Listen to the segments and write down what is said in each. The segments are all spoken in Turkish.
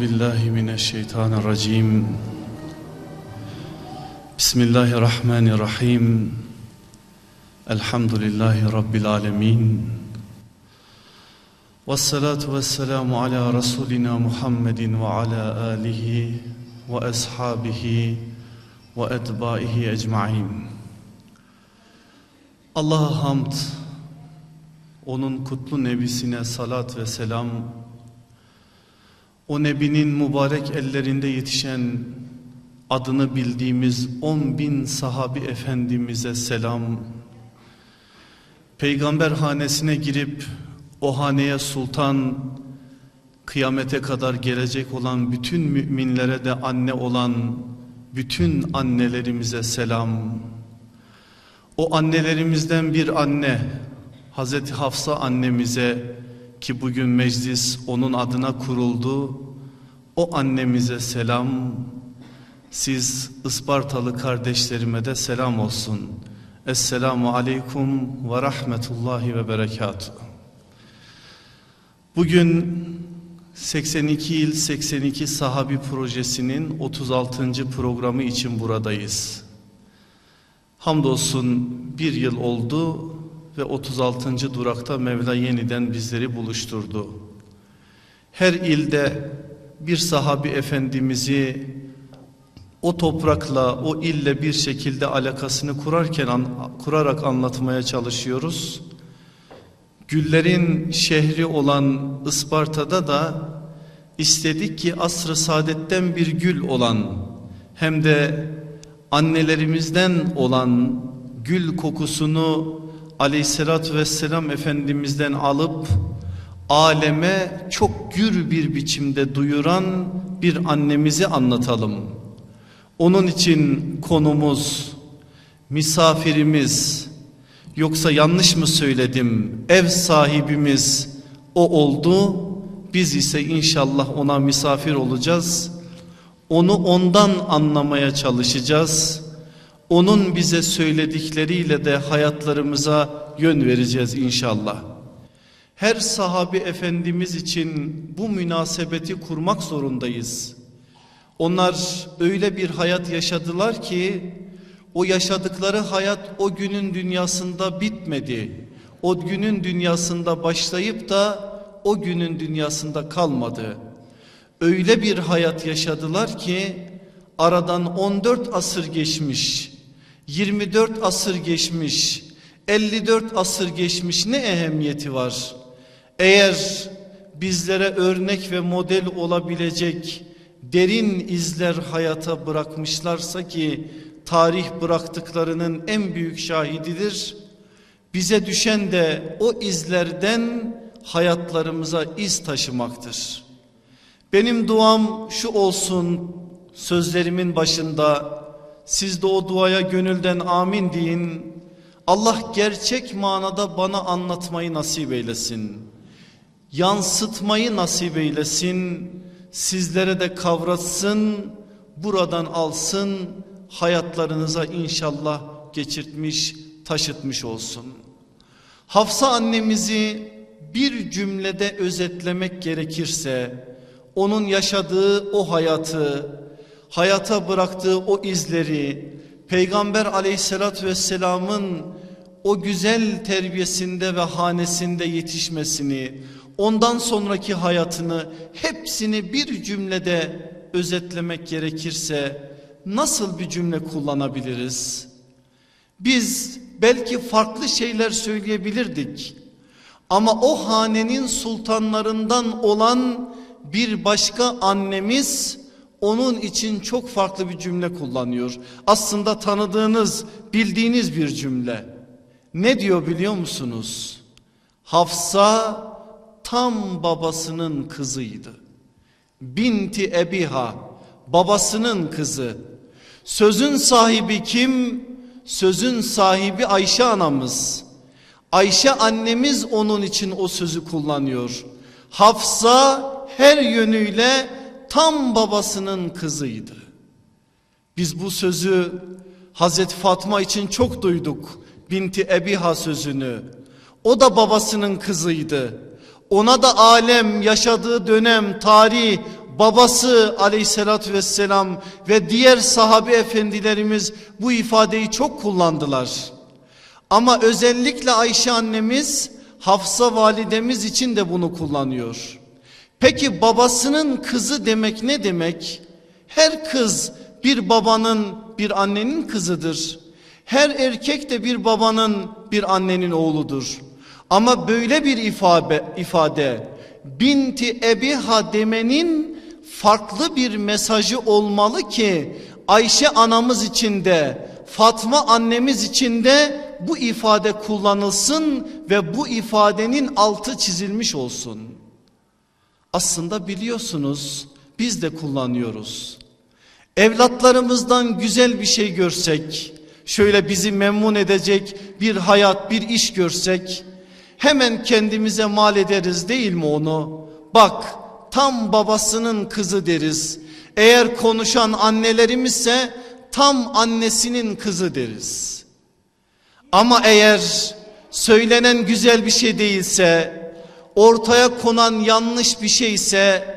billahi mineşşeytanirracim. Bismillahirrahmanirrahim. Elhamdülillahi rabbil alamin. Vessalatu vesselamu ala rasulina Muhammedin ve ala alihi ve ashabihi ve etbaihi ecmaîn. Allah'a hamd, onun kutlu nebisine salat ve selam, o nebinin mübarek ellerinde yetişen adını bildiğimiz on bin sahabi efendimize selam, peygamber hanesine girip o haneye sultan, kıyamete kadar gelecek olan bütün müminlere de anne olan bütün annelerimize selam. O annelerimizden bir anne Hazreti Hafsa annemize ki bugün meclis onun adına kuruldu. O annemize selam. Siz Ispartalı kardeşlerime de selam olsun. Esselamu aleyküm ve rahmetullahi ve berekatuhu. Bugün 82 il 82 sahabi projesinin 36. programı için buradayız. Hamdolsun bir yıl oldu ve 36. durakta Mevla yeniden bizleri buluşturdu. Her ilde bir sahabi efendimizi o toprakla, o ille bir şekilde alakasını kurarken kurarak anlatmaya çalışıyoruz. Güllerin şehri olan Isparta'da da istedik ki asr-ı saadetten bir gül olan hem de annelerimizden olan gül kokusunu aleyhissalatü vesselam efendimizden alıp aleme çok gür bir biçimde duyuran bir annemizi anlatalım. Onun için konumuz, misafirimiz, yoksa yanlış mı söyledim, ev sahibimiz o oldu. Biz ise inşallah ona misafir olacağız. Onu ondan anlamaya çalışacağız. Onun bize söyledikleriyle de hayatlarımıza yön vereceğiz inşallah. Her sahabi efendimiz için bu münasebeti kurmak zorundayız. Onlar öyle bir hayat yaşadılar ki o yaşadıkları hayat o günün dünyasında bitmedi. O günün dünyasında başlayıp da o günün dünyasında kalmadı. Öyle bir hayat yaşadılar ki aradan 14 asır geçmiş, 24 asır geçmiş, 54 asır geçmiş ne ehemmiyeti var? Eğer bizlere örnek ve model olabilecek derin izler hayata bırakmışlarsa ki tarih bıraktıklarının en büyük şahididir. Bize düşen de o izlerden hayatlarımıza iz taşımaktır. Benim duam şu olsun sözlerimin başında siz de o duaya gönülden amin deyin. Allah gerçek manada bana anlatmayı nasip eylesin. Yansıtmayı nasip eylesin. Sizlere de kavratsın, buradan alsın, hayatlarınıza inşallah geçirtmiş, taşıtmış olsun. Hafsa annemizi bir cümlede özetlemek gerekirse, onun yaşadığı o hayatı, hayata bıraktığı o izleri, Peygamber aleyhissalatü vesselamın o güzel terbiyesinde ve hanesinde yetişmesini, ondan sonraki hayatını hepsini bir cümlede özetlemek gerekirse nasıl bir cümle kullanabiliriz? Biz belki farklı şeyler söyleyebilirdik. Ama o hanenin sultanlarından olan bir başka annemiz onun için çok farklı bir cümle kullanıyor. Aslında tanıdığınız, bildiğiniz bir cümle. Ne diyor biliyor musunuz? Hafsa tam babasının kızıydı. Binti Ebiha babasının kızı. Sözün sahibi kim? Sözün sahibi Ayşe anamız. Ayşe annemiz onun için o sözü kullanıyor. Hafsa her yönüyle tam babasının kızıydı. Biz bu sözü Hazreti Fatma için çok duyduk. Binti Ebiha sözünü. O da babasının kızıydı. Ona da alem yaşadığı dönem tarih babası aleyhissalatü vesselam ve diğer sahabe efendilerimiz bu ifadeyi çok kullandılar. Ama özellikle Ayşe annemiz Hafsa validemiz için de bunu kullanıyor. Peki babasının kızı demek ne demek? Her kız bir babanın bir annenin kızıdır. Her erkek de bir babanın bir annenin oğludur. Ama böyle bir ifade, ifade binti ebiha demenin farklı bir mesajı olmalı ki Ayşe anamız için de Fatma annemiz için de bu ifade kullanılsın ve bu ifadenin altı çizilmiş olsun. Aslında biliyorsunuz biz de kullanıyoruz. Evlatlarımızdan güzel bir şey görsek, şöyle bizi memnun edecek bir hayat, bir iş görsek hemen kendimize mal ederiz değil mi onu? Bak tam babasının kızı deriz. Eğer konuşan annelerimizse tam annesinin kızı deriz. Ama eğer söylenen güzel bir şey değilse, ortaya konan yanlış bir şeyse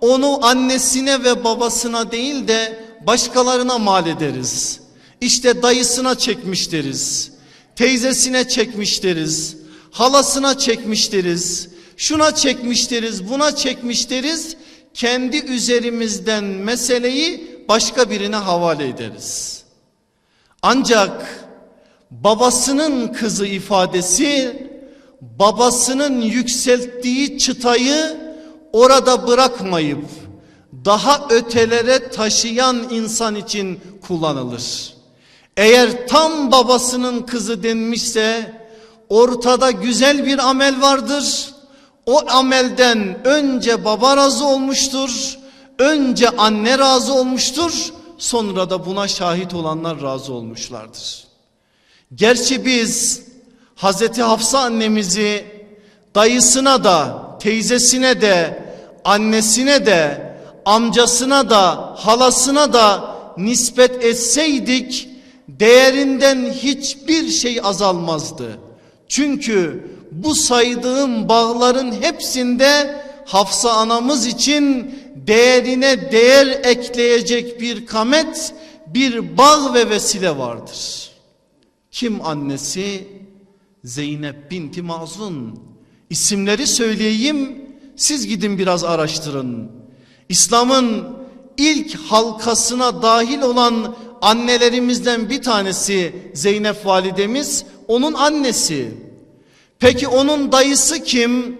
onu annesine ve babasına değil de başkalarına mal ederiz. İşte dayısına çekmiş deriz. Teyzesine çekmiş deriz. Halasına çekmiş deriz. Şuna çekmiş deriz, buna çekmiş deriz. Kendi üzerimizden meseleyi başka birine havale ederiz. Ancak babasının kızı ifadesi babasının yükselttiği çıtayı orada bırakmayıp daha ötelere taşıyan insan için kullanılır. Eğer tam babasının kızı denmişse ortada güzel bir amel vardır. O amelden önce baba razı olmuştur. Önce anne razı olmuştur. Sonra da buna şahit olanlar razı olmuşlardır. Gerçi biz Hazreti Hafsa annemizi dayısına da teyzesine de annesine de amcasına da halasına da nispet etseydik değerinden hiçbir şey azalmazdı. Çünkü bu saydığım bağların hepsinde Hafsa anamız için değerine değer ekleyecek bir kamet, bir bağ ve vesile vardır. Kim annesi? Zeynep binti Mazun. İsimleri söyleyeyim, siz gidin biraz araştırın. İslam'ın ilk halkasına dahil olan annelerimizden bir tanesi Zeynep validemiz, onun annesi. Peki onun dayısı kim?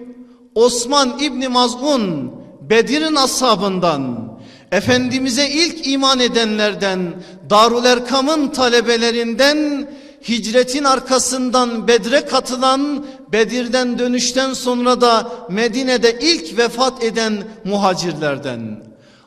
Osman İbni Maz'un Bedir'in ashabından Efendimiz'e ilk iman edenlerden Darul Erkam'ın talebelerinden hicretin arkasından Bedre katılan Bedir'den dönüşten sonra da Medine'de ilk vefat eden muhacirlerden.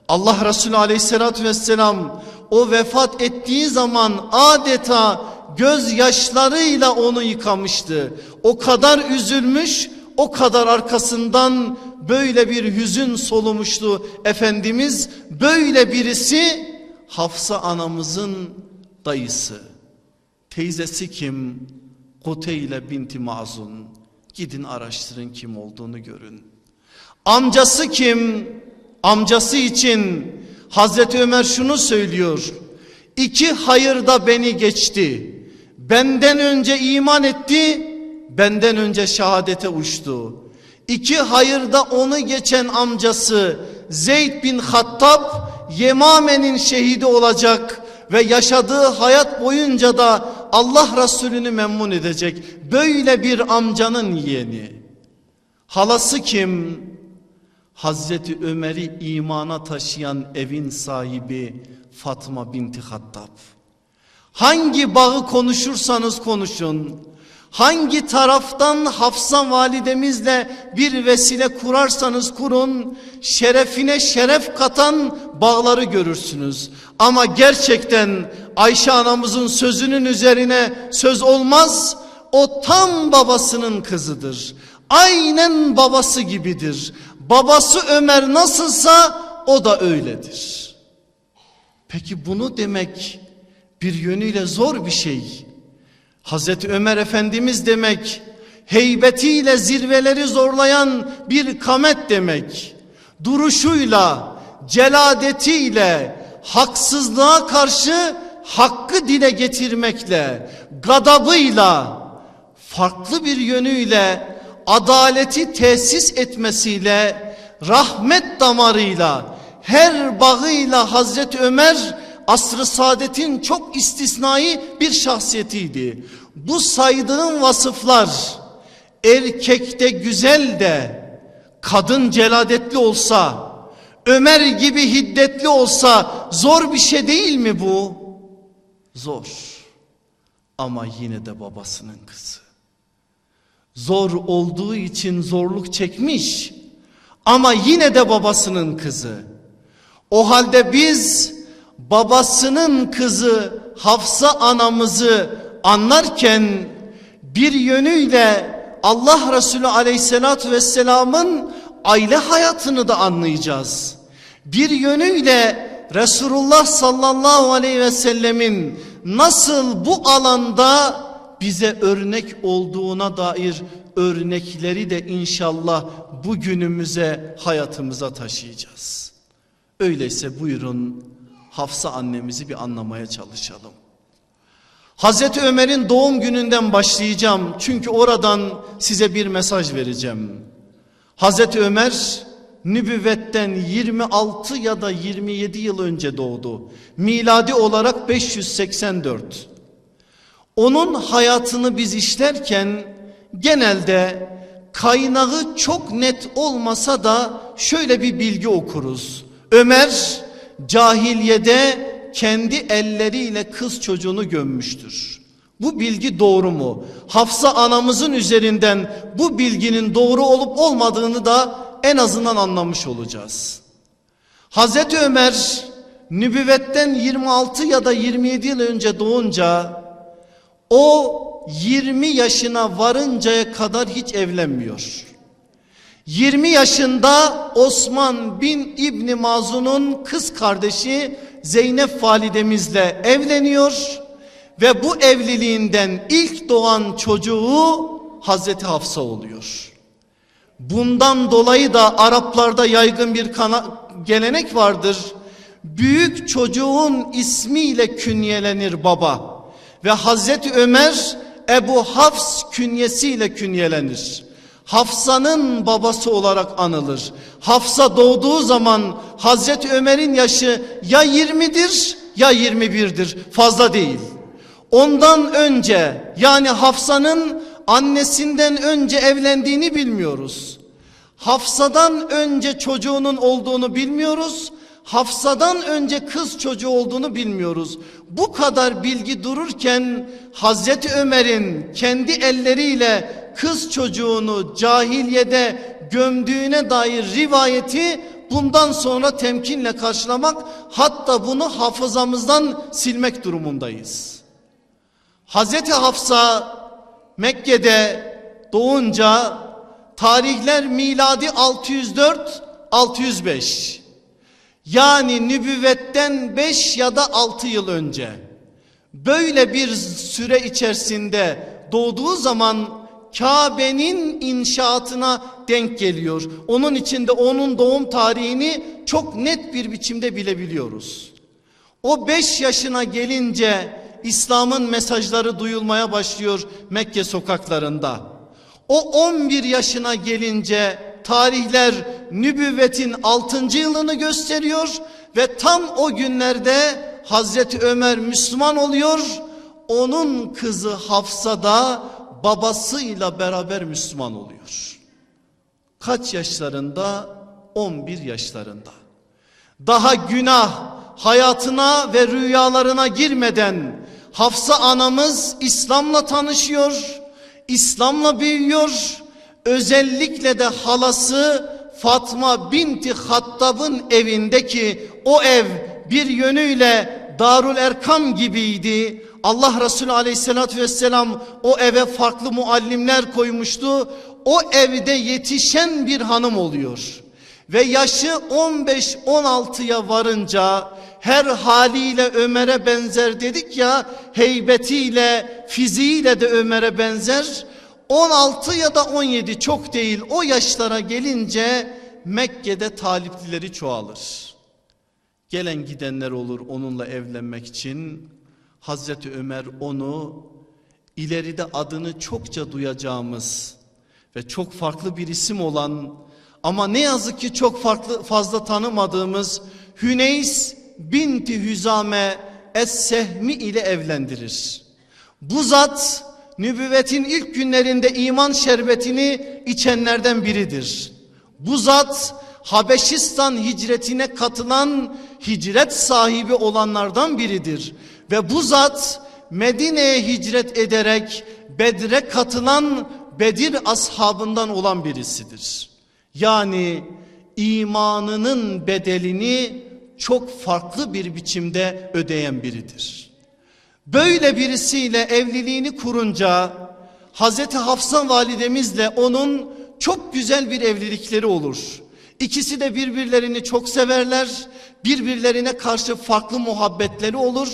Allah Resulü aleyhissalatü vesselam o vefat ettiği zaman adeta gözyaşlarıyla onu yıkamıştı. O kadar üzülmüş, o kadar arkasından böyle bir hüzün solumuştu Efendimiz. Böyle birisi Hafsa anamızın dayısı. Teyzesi kim? Kuteyle binti Mazun. Gidin araştırın kim olduğunu görün. Amcası kim? Amcası için Hazreti Ömer şunu söylüyor. İki hayırda beni geçti. Benden önce iman etti, benden önce şehadete uçtu. İki hayırda onu geçen amcası Zeyd bin Hattab Yemame'nin şehidi olacak ve yaşadığı hayat boyunca da Allah Resulü'nü memnun edecek. Böyle bir amcanın yeğeni. Halası kim? Hazreti Ömer'i imana taşıyan evin sahibi Fatma binti Hattab. Hangi bağı konuşursanız konuşun. Hangi taraftan Hafsa validemizle bir vesile kurarsanız kurun şerefine şeref katan bağları görürsünüz. Ama gerçekten Ayşe anamızın sözünün üzerine söz olmaz. O tam babasının kızıdır. Aynen babası gibidir. Babası Ömer nasılsa o da öyledir. Peki bunu demek bir yönüyle zor bir şey. Hazreti Ömer Efendimiz demek heybetiyle zirveleri zorlayan bir kamet demek. Duruşuyla, celadetiyle, haksızlığa karşı hakkı dile getirmekle, gadabıyla, farklı bir yönüyle, adaleti tesis etmesiyle, rahmet damarıyla, her bağıyla Hazreti Ömer asr-ı saadetin çok istisnai bir şahsiyetiydi. Bu saydığım vasıflar erkekte güzel de kadın celadetli olsa Ömer gibi hiddetli olsa zor bir şey değil mi bu? Zor. Ama yine de babasının kızı. Zor olduğu için zorluk çekmiş ama yine de babasının kızı. O halde biz babasının kızı Hafsa anamızı anlarken bir yönüyle Allah Resulü aleyhissalatü vesselamın aile hayatını da anlayacağız. Bir yönüyle Resulullah sallallahu aleyhi ve sellemin nasıl bu alanda bize örnek olduğuna dair örnekleri de inşallah bugünümüze hayatımıza taşıyacağız. Öyleyse buyurun Hafsa annemizi bir anlamaya çalışalım. Hazreti Ömer'in doğum gününden başlayacağım. Çünkü oradan size bir mesaj vereceğim. Hazreti Ömer nübüvvetten 26 ya da 27 yıl önce doğdu. Miladi olarak 584. Onun hayatını biz işlerken genelde kaynağı çok net olmasa da şöyle bir bilgi okuruz. Ömer cahiliyede kendi elleriyle kız çocuğunu gömmüştür. Bu bilgi doğru mu? Hafsa anamızın üzerinden bu bilginin doğru olup olmadığını da en azından anlamış olacağız. Hazreti Ömer nübüvvetten 26 ya da 27 yıl önce doğunca o 20 yaşına varıncaya kadar hiç evlenmiyor. 20 yaşında Osman bin İbni Mazun'un kız kardeşi Zeynep validemizle evleniyor ve bu evliliğinden ilk doğan çocuğu Hazreti Hafsa oluyor. Bundan dolayı da Araplarda yaygın bir gelenek vardır. Büyük çocuğun ismiyle künyelenir baba ve Hazreti Ömer Ebu Hafs künyesiyle künyelenir. Hafsa'nın babası olarak anılır. Hafsa doğduğu zaman Hazreti Ömer'in yaşı ya 20'dir ya 21'dir fazla değil. Ondan önce yani Hafsa'nın annesinden önce evlendiğini bilmiyoruz. Hafsa'dan önce çocuğunun olduğunu bilmiyoruz. Hafsa'dan önce kız çocuğu olduğunu bilmiyoruz. Bu kadar bilgi dururken Hazreti Ömer'in kendi elleriyle kız çocuğunu cahiliyede gömdüğüne dair rivayeti bundan sonra temkinle karşılamak hatta bunu hafızamızdan silmek durumundayız. Hazreti Hafsa Mekke'de doğunca tarihler miladi 604 605 yani nübüvvetten 5 ya da 6 yıl önce böyle bir süre içerisinde doğduğu zaman Kabe'nin inşaatına denk geliyor. Onun içinde onun doğum tarihini çok net bir biçimde bilebiliyoruz. O 5 yaşına gelince İslam'ın mesajları duyulmaya başlıyor Mekke sokaklarında. O 11 yaşına gelince tarihler nübüvvetin 6. yılını gösteriyor ve tam o günlerde Hazreti Ömer Müslüman oluyor. Onun kızı Hafsa da babasıyla beraber Müslüman oluyor. Kaç yaşlarında? 11 yaşlarında. Daha günah hayatına ve rüyalarına girmeden Hafsa anamız İslam'la tanışıyor, İslam'la büyüyor. Özellikle de halası Fatma binti Hattab'ın evindeki o ev bir yönüyle Darul Erkam gibiydi. Allah Resulü aleyhissalatü vesselam o eve farklı muallimler koymuştu. O evde yetişen bir hanım oluyor. Ve yaşı 15-16'ya varınca her haliyle Ömer'e benzer dedik ya heybetiyle fiziğiyle de Ömer'e benzer. 16 ya da 17 çok değil o yaşlara gelince Mekke'de taliplileri çoğalır. Gelen gidenler olur onunla evlenmek için. Hazreti Ömer onu ileride adını çokça duyacağımız ve çok farklı bir isim olan ama ne yazık ki çok farklı fazla tanımadığımız Hüneys binti Hüzame Es-Sehmi ile evlendirir. Bu zat nübüvvetin ilk günlerinde iman şerbetini içenlerden biridir. Bu zat Habeşistan hicretine katılan hicret sahibi olanlardan biridir. Ve bu zat Medine'ye hicret ederek Bedre katılan Bedir ashabından olan birisidir. Yani imanının bedelini çok farklı bir biçimde ödeyen biridir. Böyle birisiyle evliliğini kurunca Hazreti Hafsa validemizle onun çok güzel bir evlilikleri olur. İkisi de birbirlerini çok severler. Birbirlerine karşı farklı muhabbetleri olur.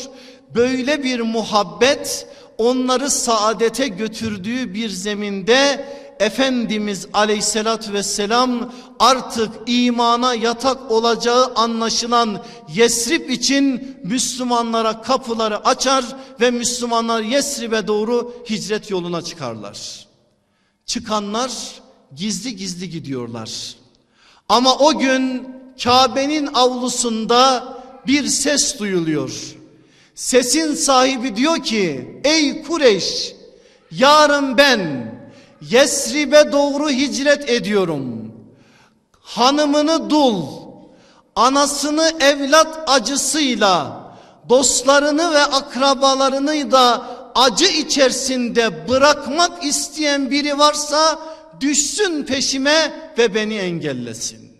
Böyle bir muhabbet onları saadete götürdüğü bir zeminde Efendimiz aleyhissalatü vesselam artık imana yatak olacağı anlaşılan Yesrib için Müslümanlara kapıları açar ve Müslümanlar Yesrib'e doğru hicret yoluna çıkarlar. Çıkanlar gizli gizli gidiyorlar. Ama o gün Kabe'nin avlusunda bir ses duyuluyor. Sesin sahibi diyor ki ey Kureyş yarın ben Yesrib'e doğru hicret ediyorum. Hanımını dul, anasını evlat acısıyla, dostlarını ve akrabalarını da acı içerisinde bırakmak isteyen biri varsa düşsün peşime ve beni engellesin.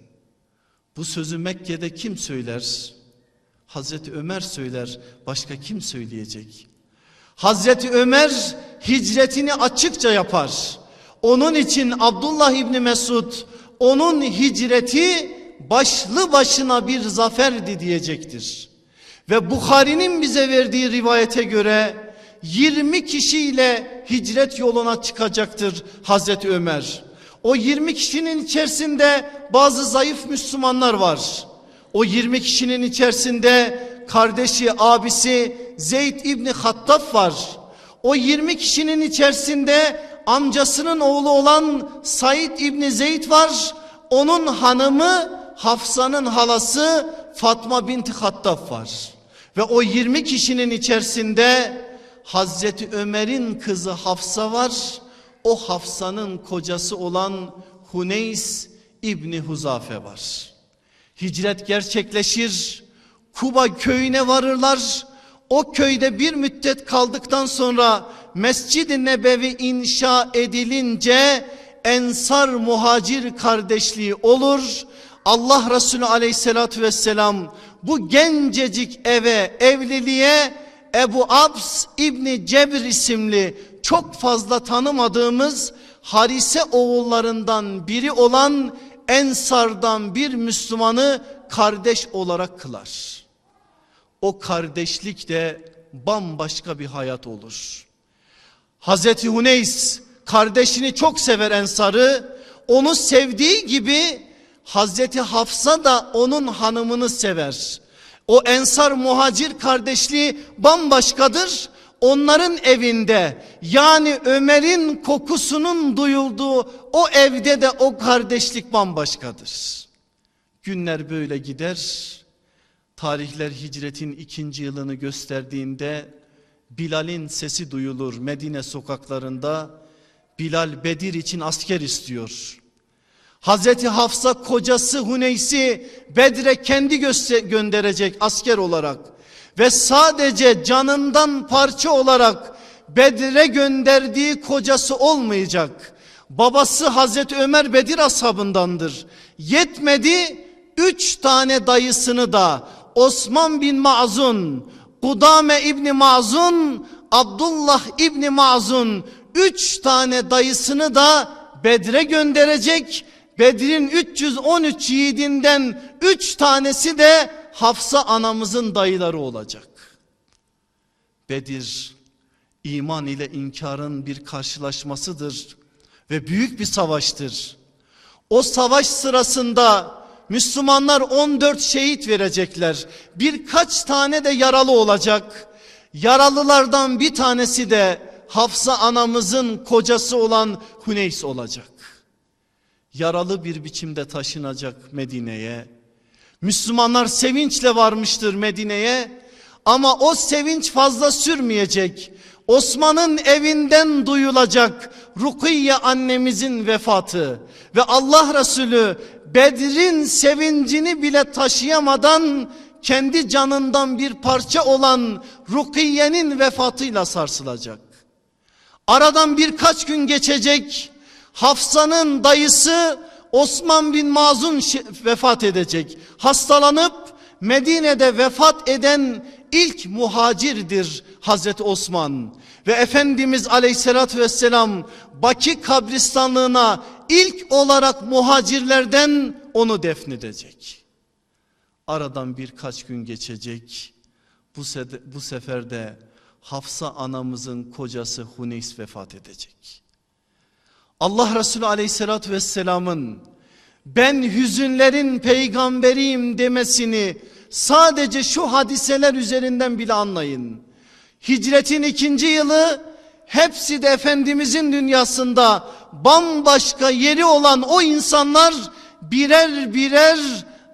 Bu sözü Mekke'de kim söyler? Hazreti Ömer söyler. Başka kim söyleyecek? Hazreti Ömer hicretini açıkça yapar. Onun için Abdullah İbni Mesud onun hicreti başlı başına bir zaferdi diyecektir. Ve Bukhari'nin bize verdiği rivayete göre 20 kişiyle hicret yoluna çıkacaktır Hazreti Ömer. O 20 kişinin içerisinde bazı zayıf Müslümanlar var. O 20 kişinin içerisinde kardeşi, abisi Zeyd İbni Hattab var. O 20 kişinin içerisinde amcasının oğlu olan Said İbni Zeyd var. Onun hanımı Hafsa'nın halası Fatma binti Hattab var. Ve o 20 kişinin içerisinde Hazreti Ömer'in kızı Hafsa var. O Hafsa'nın kocası olan Huneys İbni Huzafe var. Hicret gerçekleşir. Kuba köyüne varırlar. O köyde bir müddet kaldıktan sonra Mescid-i Nebevi inşa edilince Ensar muhacir kardeşliği olur. Allah Resulü aleyhissalatü vesselam bu gencecik eve evliliğe Ebu Abs İbni Cebr isimli çok fazla tanımadığımız Harise oğullarından biri olan Ensardan bir Müslümanı kardeş olarak kılar. O kardeşlik de bambaşka bir hayat olur. Hazreti Huneys kardeşini çok sever Ensar'ı. Onu sevdiği gibi Hazreti Hafsa da onun hanımını sever. O Ensar muhacir kardeşliği bambaşkadır. Onların evinde yani Ömer'in kokusunun duyulduğu o evde de o kardeşlik bambaşkadır. Günler böyle gider. Tarihler hicretin ikinci yılını gösterdiğinde Bilal'in sesi duyulur Medine sokaklarında. Bilal Bedir için asker istiyor. Hazreti Hafsa kocası Huneys'i Bedre kendi gönderecek asker olarak ve sadece canından parça olarak Bedir'e gönderdiği kocası olmayacak. Babası Hazreti Ömer Bedir ashabındandır. Yetmedi üç tane dayısını da Osman bin Mazun, Kudame İbni Mazun, Abdullah İbni Mazun üç tane dayısını da Bedre gönderecek. Bedir'in 313 yiğidinden üç tanesi de Hafsa anamızın dayıları olacak. Bedir iman ile inkarın bir karşılaşmasıdır. ve büyük bir savaştır. O savaş sırasında Müslümanlar 14 şehit verecekler. Birkaç tane de yaralı olacak. Yaralılardan bir tanesi de Hafsa anamızın kocası olan Huneys olacak. Yaralı bir biçimde taşınacak Medine'ye. Müslümanlar sevinçle varmıştır Medine'ye ama o sevinç fazla sürmeyecek. Osman'ın evinden duyulacak Rukiye annemizin vefatı ve Allah Resulü Bedir'in sevincini bile taşıyamadan kendi canından bir parça olan Rukiye'nin vefatıyla sarsılacak. Aradan birkaç gün geçecek. Hafsa'nın dayısı Osman bin Mazun vefat edecek. Hastalanıp Medine'de vefat eden ilk muhacirdir Hazreti Osman. Ve Efendimiz aleyhissalatü vesselam Baki kabristanlığına ilk olarak muhacirlerden onu defnedecek. Aradan birkaç gün geçecek. Bu, se bu sefer de Hafsa anamızın kocası Huneys vefat edecek. Allah Resulü aleyhissalatü vesselamın ben hüzünlerin peygamberiyim demesini sadece şu hadiseler üzerinden bile anlayın. Hicretin ikinci yılı hepsi de Efendimizin dünyasında bambaşka yeri olan o insanlar birer birer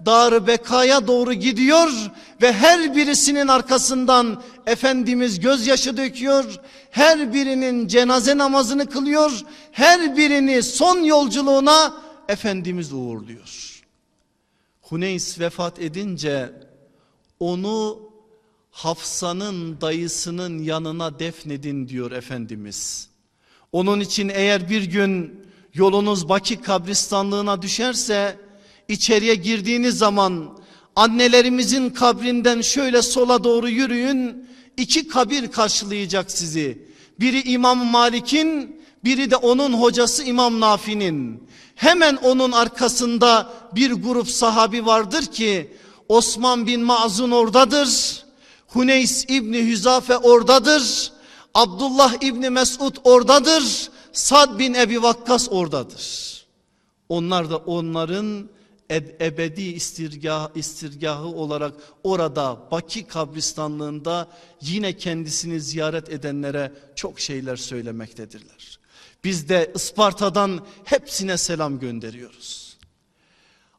dar bekaya doğru gidiyor ve her birisinin arkasından Efendimiz gözyaşı döküyor. Her birinin cenaze namazını kılıyor. Her birini son yolculuğuna Efendimiz uğurluyor. Huneys vefat edince onu Hafsa'nın dayısının yanına defnedin diyor Efendimiz. Onun için eğer bir gün yolunuz Baki kabristanlığına düşerse içeriye girdiğiniz zaman annelerimizin kabrinden şöyle sola doğru yürüyün. İki kabir karşılayacak sizi. Biri İmam Malik'in biri de onun hocası İmam Nafi'nin. Hemen onun arkasında bir grup sahabi vardır ki Osman bin Mazun oradadır. Huneys İbni Hüzafe oradadır. Abdullah İbni Mesud oradadır. Sad bin Ebi Vakkas oradadır. Onlar da onların ebedi istirgah, istirgahı olarak orada Baki kabristanlığında yine kendisini ziyaret edenlere çok şeyler söylemektedirler. Biz de Isparta'dan hepsine selam gönderiyoruz.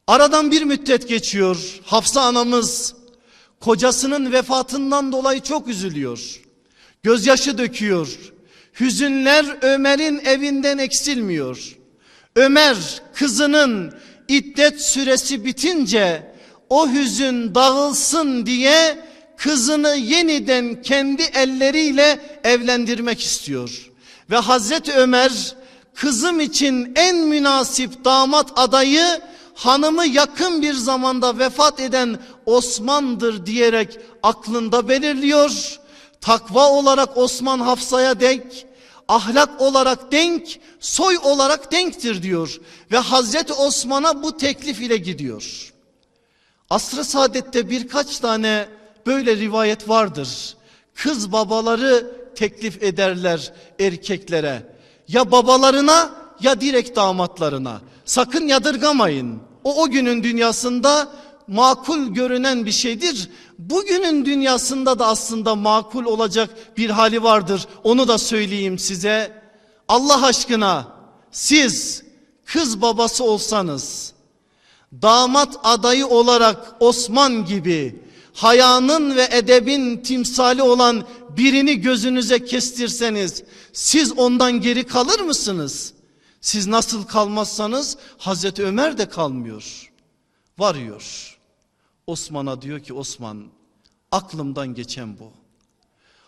Aradan bir müddet geçiyor. Hafsa anamız kocasının vefatından dolayı çok üzülüyor. Gözyaşı döküyor. Hüzünler Ömer'in evinden eksilmiyor. Ömer kızının iddet süresi bitince o hüzün dağılsın diye kızını yeniden kendi elleriyle evlendirmek istiyor. Ve Hazreti Ömer kızım için en münasip damat adayı hanımı yakın bir zamanda vefat eden Osman'dır diyerek aklında belirliyor. Takva olarak Osman Hafsa'ya denk, ahlak olarak denk, soy olarak denktir diyor. Ve Hazreti Osman'a bu teklif ile gidiyor. Asr-ı Saadet'te birkaç tane böyle rivayet vardır. Kız babaları teklif ederler erkeklere. Ya babalarına ya direkt damatlarına. Sakın yadırgamayın. O o günün dünyasında makul görünen bir şeydir. Bugünün dünyasında da aslında makul olacak bir hali vardır. Onu da söyleyeyim size. Allah aşkına siz kız babası olsanız damat adayı olarak Osman gibi hayanın ve edebin timsali olan birini gözünüze kestirseniz siz ondan geri kalır mısınız? Siz nasıl kalmazsanız Hazreti Ömer de kalmıyor. Varıyor. Osman'a diyor ki Osman aklımdan geçen bu.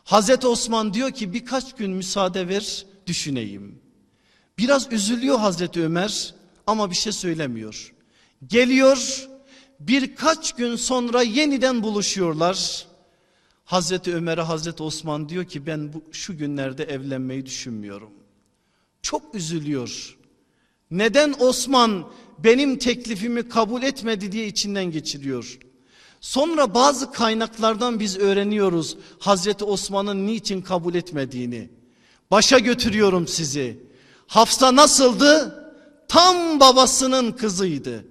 Hazreti Osman diyor ki birkaç gün müsaade ver düşüneyim. Biraz üzülüyor Hazreti Ömer ama bir şey söylemiyor. Geliyor birkaç gün sonra yeniden buluşuyorlar. Hazreti Ömer'e Hazreti Osman diyor ki ben bu, şu günlerde evlenmeyi düşünmüyorum. Çok üzülüyor. Neden Osman benim teklifimi kabul etmedi diye içinden geçiriyor. Sonra bazı kaynaklardan biz öğreniyoruz Hazreti Osman'ın niçin kabul etmediğini. Başa götürüyorum sizi. Hafsa nasıldı? Tam babasının kızıydı.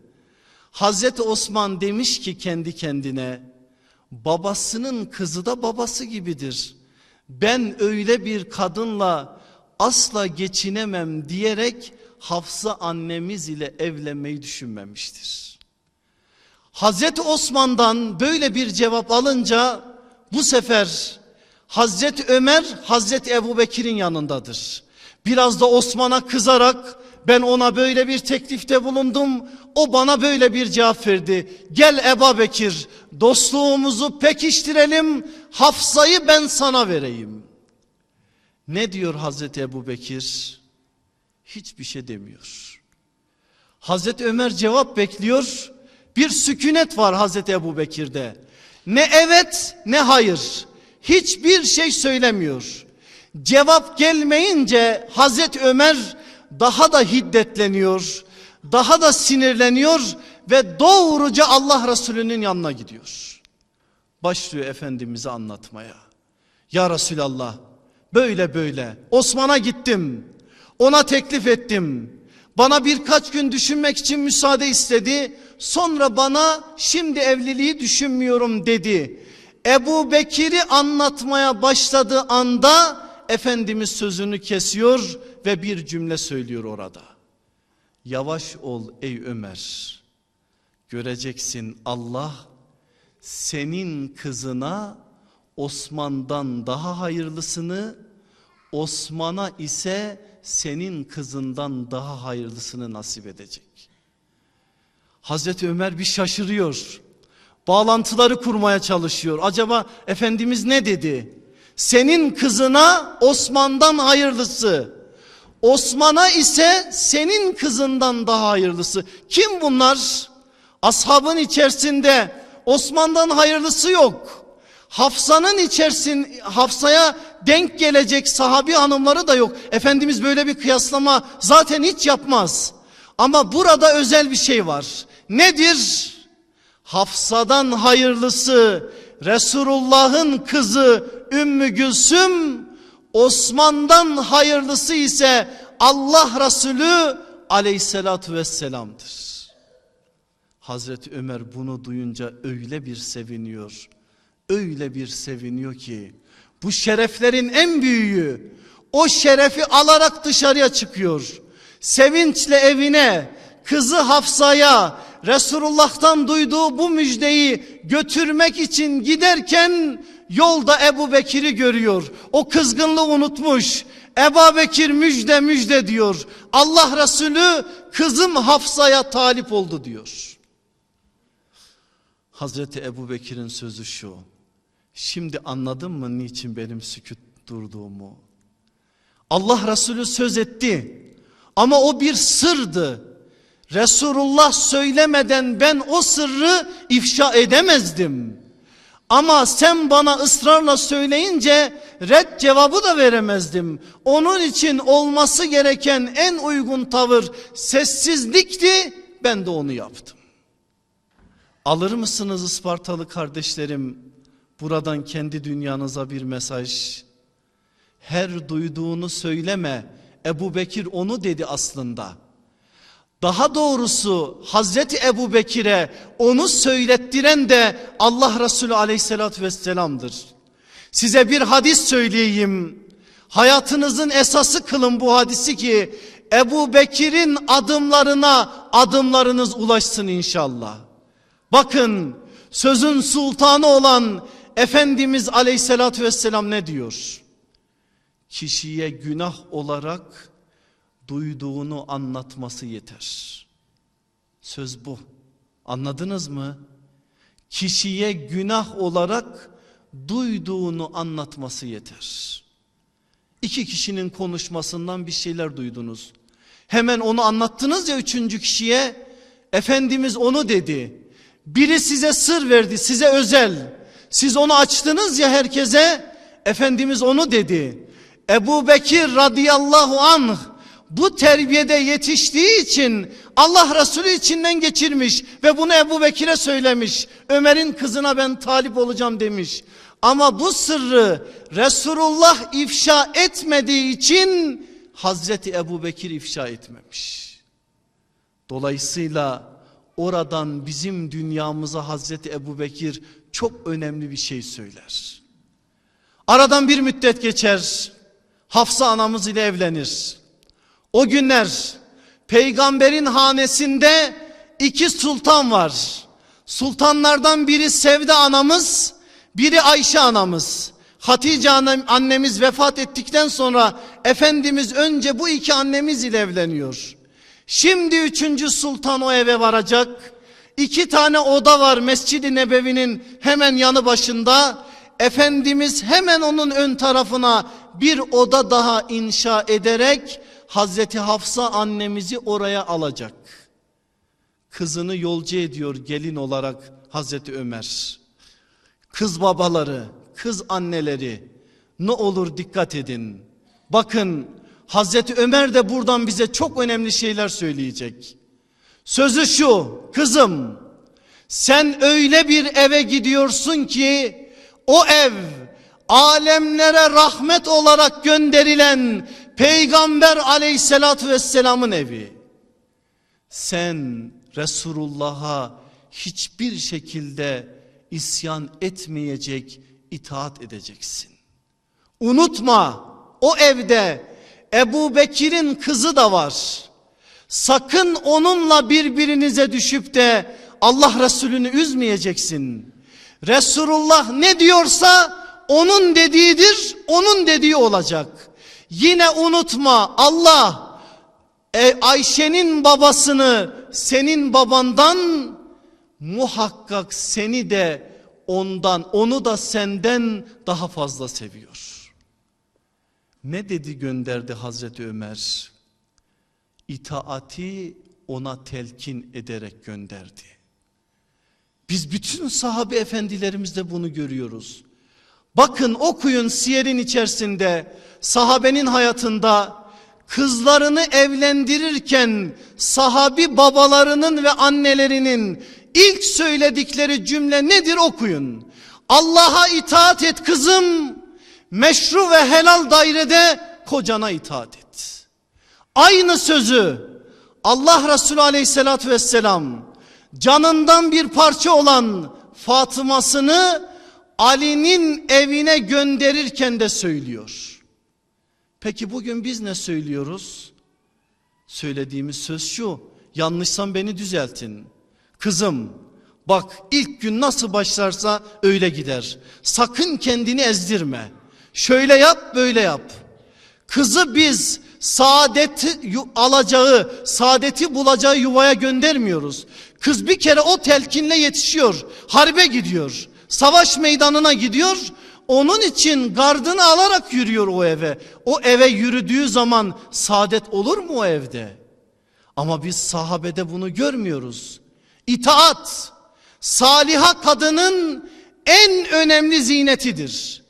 Hazreti Osman demiş ki kendi kendine babasının kızı da babası gibidir. Ben öyle bir kadınla asla geçinemem diyerek Hafsa annemiz ile evlenmeyi düşünmemiştir. Hazreti Osman'dan böyle bir cevap alınca bu sefer Hazreti Ömer Hazreti Ebu Bekir'in yanındadır. Biraz da Osman'a kızarak ben ona böyle bir teklifte bulundum. O bana böyle bir cevap verdi. Gel Ebu Bekir dostluğumuzu pekiştirelim. Hafsa'yı ben sana vereyim. Ne diyor Hazreti Ebu Bekir? Hiçbir şey demiyor. Hazreti Ömer cevap bekliyor. Bir sükunet var Hazreti Ebu Bekir'de. Ne evet ne hayır. Hiçbir şey söylemiyor. Cevap gelmeyince Hazreti Ömer daha da hiddetleniyor. Daha da sinirleniyor ve doğruca Allah Resulü'nün yanına gidiyor. Başlıyor Efendimiz'i anlatmaya. Ya Resulallah böyle böyle Osman'a gittim. Ona teklif ettim. Bana birkaç gün düşünmek için müsaade istedi. Sonra bana şimdi evliliği düşünmüyorum dedi. Ebu Bekir'i anlatmaya başladığı anda Efendimiz sözünü kesiyor ve bir cümle söylüyor orada. Yavaş ol ey Ömer. Göreceksin Allah senin kızına Osman'dan daha hayırlısını, Osman'a ise senin kızından daha hayırlısını nasip edecek. Hazreti Ömer bir şaşırıyor. Bağlantıları kurmaya çalışıyor. Acaba Efendimiz ne dedi? Senin kızına Osman'dan hayırlısı. Osman'a ise senin kızından daha hayırlısı. Kim bunlar? Ashabın içerisinde Osman'dan hayırlısı yok. Hafsa'nın içerisin Hafsa'ya denk gelecek sahabi hanımları da yok. Efendimiz böyle bir kıyaslama zaten hiç yapmaz. Ama burada özel bir şey var. Nedir? Hafsa'dan hayırlısı Resulullah'ın kızı Ümmü Gülsüm Osman'dan hayırlısı ise Allah Resulü aleyhissalatü vesselam'dır. Hazreti Ömer bunu duyunca öyle bir seviniyor. Öyle bir seviniyor ki bu şereflerin en büyüğü o şerefi alarak dışarıya çıkıyor. Sevinçle evine kızı Hafsa'ya Resulullah'tan duyduğu bu müjdeyi götürmek için giderken yolda Ebu Bekir'i görüyor. O kızgınlığı unutmuş. Ebu Bekir müjde müjde diyor. Allah Resulü kızım Hafsa'ya talip oldu diyor. Hazreti Ebu Bekir'in sözü şu. Şimdi anladın mı niçin benim sükut durduğumu? Allah Resulü söz etti. Ama o bir sırdı. Resulullah söylemeden ben o sırrı ifşa edemezdim. Ama sen bana ısrarla söyleyince red cevabı da veremezdim. Onun için olması gereken en uygun tavır sessizlikti. Ben de onu yaptım. Alır mısınız Ispartalı kardeşlerim? Buradan kendi dünyanıza bir mesaj. Her duyduğunu söyleme. Ebu Bekir onu dedi aslında. Daha doğrusu Hazreti Ebu Bekir'e onu söylettiren de Allah Resulü aleyhissalatü vesselam'dır. Size bir hadis söyleyeyim. Hayatınızın esası kılın bu hadisi ki Ebu Bekir'in adımlarına adımlarınız ulaşsın inşallah. Bakın sözün sultanı olan Efendimiz aleyhissalatü vesselam ne diyor? Kişiye günah olarak duyduğunu anlatması yeter. Söz bu. Anladınız mı? Kişiye günah olarak duyduğunu anlatması yeter. İki kişinin konuşmasından bir şeyler duydunuz. Hemen onu anlattınız ya üçüncü kişiye. Efendimiz onu dedi. Biri size sır verdi size özel. Siz onu açtınız ya herkese. Efendimiz onu dedi. Ebu Bekir radıyallahu anh bu terbiyede yetiştiği için Allah Resulü içinden geçirmiş ve bunu Ebu Bekir'e söylemiş. Ömer'in kızına ben talip olacağım demiş. Ama bu sırrı Resulullah ifşa etmediği için Hazreti Ebu Bekir ifşa etmemiş. Dolayısıyla oradan bizim dünyamıza Hazreti Ebu Bekir çok önemli bir şey söyler. Aradan bir müddet geçer. Hafsa anamız ile evlenir. O günler peygamberin hanesinde iki sultan var. Sultanlardan biri Sevde anamız, biri Ayşe anamız. Hatice annemiz vefat ettikten sonra Efendimiz önce bu iki annemiz ile evleniyor. Şimdi üçüncü sultan o eve varacak. İki tane oda var Mescid-i Nebevi'nin hemen yanı başında. Efendimiz hemen onun ön tarafına bir oda daha inşa ederek Hazreti Hafsa annemizi oraya alacak. Kızını yolcu ediyor gelin olarak Hazreti Ömer. Kız babaları, kız anneleri ne olur dikkat edin. Bakın Hazreti Ömer de buradan bize çok önemli şeyler söyleyecek. Sözü şu kızım sen öyle bir eve gidiyorsun ki o ev alemlere rahmet olarak gönderilen Peygamber aleyhissalatü vesselamın evi. Sen Resulullah'a hiçbir şekilde isyan etmeyecek, itaat edeceksin. Unutma o evde Ebu Bekir'in kızı da var. Sakın onunla birbirinize düşüp de Allah Resulü'nü üzmeyeceksin. Resulullah ne diyorsa onun dediğidir, onun dediği olacak. Yine unutma Allah e, Ayşe'nin babasını senin babandan muhakkak seni de ondan onu da senden daha fazla seviyor. Ne dedi gönderdi Hazreti Ömer? İtaati ona telkin ederek gönderdi. Biz bütün sahabe efendilerimizde bunu görüyoruz. Bakın okuyun siyerin içerisinde sahabenin hayatında kızlarını evlendirirken sahabi babalarının ve annelerinin ilk söyledikleri cümle nedir okuyun. Allah'a itaat et kızım meşru ve helal dairede kocana itaat et. Aynı sözü Allah Resulü aleyhissalatü vesselam canından bir parça olan Fatıma'sını Ali'nin evine gönderirken de söylüyor. Peki bugün biz ne söylüyoruz? Söylediğimiz söz şu. Yanlışsam beni düzeltin. Kızım bak ilk gün nasıl başlarsa öyle gider. Sakın kendini ezdirme. Şöyle yap böyle yap. Kızı biz saadeti alacağı, saadeti bulacağı yuvaya göndermiyoruz. Kız bir kere o telkinle yetişiyor. Harbe gidiyor. Savaş meydanına gidiyor. Onun için gardını alarak yürüyor o eve. O eve yürüdüğü zaman saadet olur mu o evde? Ama biz sahabede bunu görmüyoruz. İtaat saliha kadının en önemli zinetidir.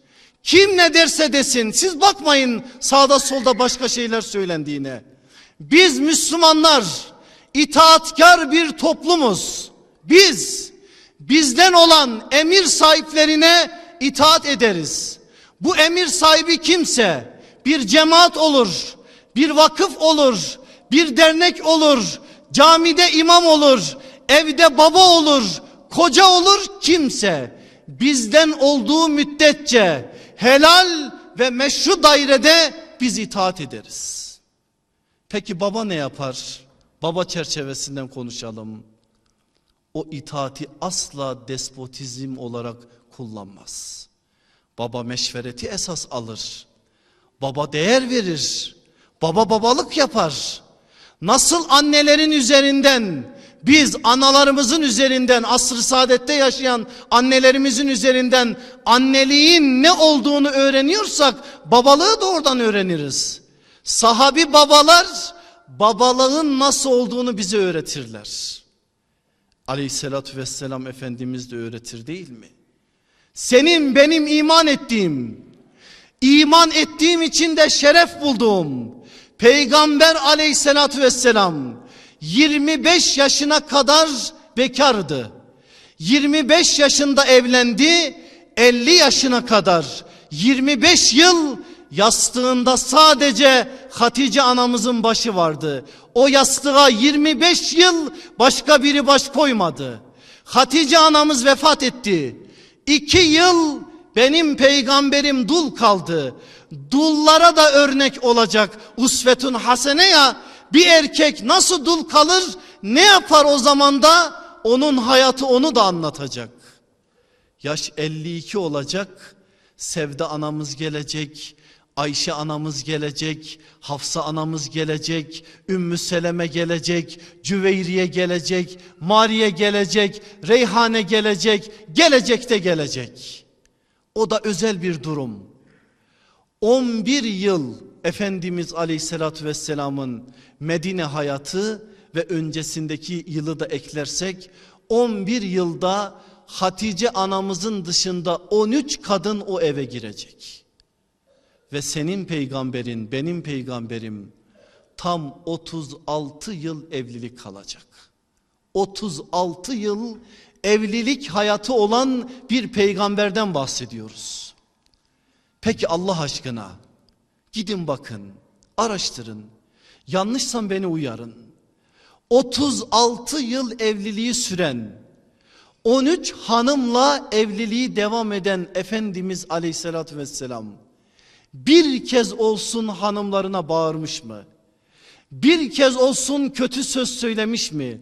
Kim ne derse desin siz bakmayın sağda solda başka şeyler söylendiğine. Biz Müslümanlar itaatkar bir toplumuz. Biz bizden olan emir sahiplerine itaat ederiz. Bu emir sahibi kimse bir cemaat olur, bir vakıf olur, bir dernek olur, camide imam olur, evde baba olur, koca olur kimse bizden olduğu müddetçe helal ve meşru dairede biz itaat ederiz. Peki baba ne yapar? Baba çerçevesinden konuşalım. O itaati asla despotizm olarak kullanmaz. Baba meşvereti esas alır. Baba değer verir. Baba babalık yapar. Nasıl annelerin üzerinden biz analarımızın üzerinden asr-ı saadette yaşayan annelerimizin üzerinden anneliğin ne olduğunu öğreniyorsak babalığı da oradan öğreniriz. Sahabi babalar babalığın nasıl olduğunu bize öğretirler. Aleyhissalatü vesselam Efendimiz de öğretir değil mi? Senin benim iman ettiğim, iman ettiğim için de şeref bulduğum Peygamber aleyhissalatü vesselam 25 yaşına kadar bekardı. 25 yaşında evlendi, 50 yaşına kadar 25 yıl yastığında sadece Hatice anamızın başı vardı. O yastığa 25 yıl başka biri baş koymadı. Hatice anamız vefat etti. İki yıl benim peygamberim dul kaldı. Dullara da örnek olacak usvetun hasene ya. Bir erkek nasıl dul kalır ne yapar o zaman da onun hayatı onu da anlatacak. Yaş 52 olacak. Sevda anamız gelecek. Ayşe anamız gelecek, Hafsa anamız gelecek, Ümmü Seleme gelecek, Cüveyriye gelecek, Mariye gelecek, Reyhane gelecek, gelecek de gelecek. O da özel bir durum. 11 yıl Efendimiz Aleyhisselatü Vesselam'ın Medine hayatı ve öncesindeki yılı da eklersek 11 yılda Hatice anamızın dışında 13 kadın o eve girecek. Ve senin peygamberin benim peygamberim tam 36 yıl evlilik kalacak. 36 yıl evlilik hayatı olan bir peygamberden bahsediyoruz. Peki Allah aşkına gidin bakın araştırın yanlışsam beni uyarın. 36 yıl evliliği süren 13 hanımla evliliği devam eden Efendimiz aleyhissalatü vesselam bir kez olsun hanımlarına bağırmış mı? Bir kez olsun kötü söz söylemiş mi?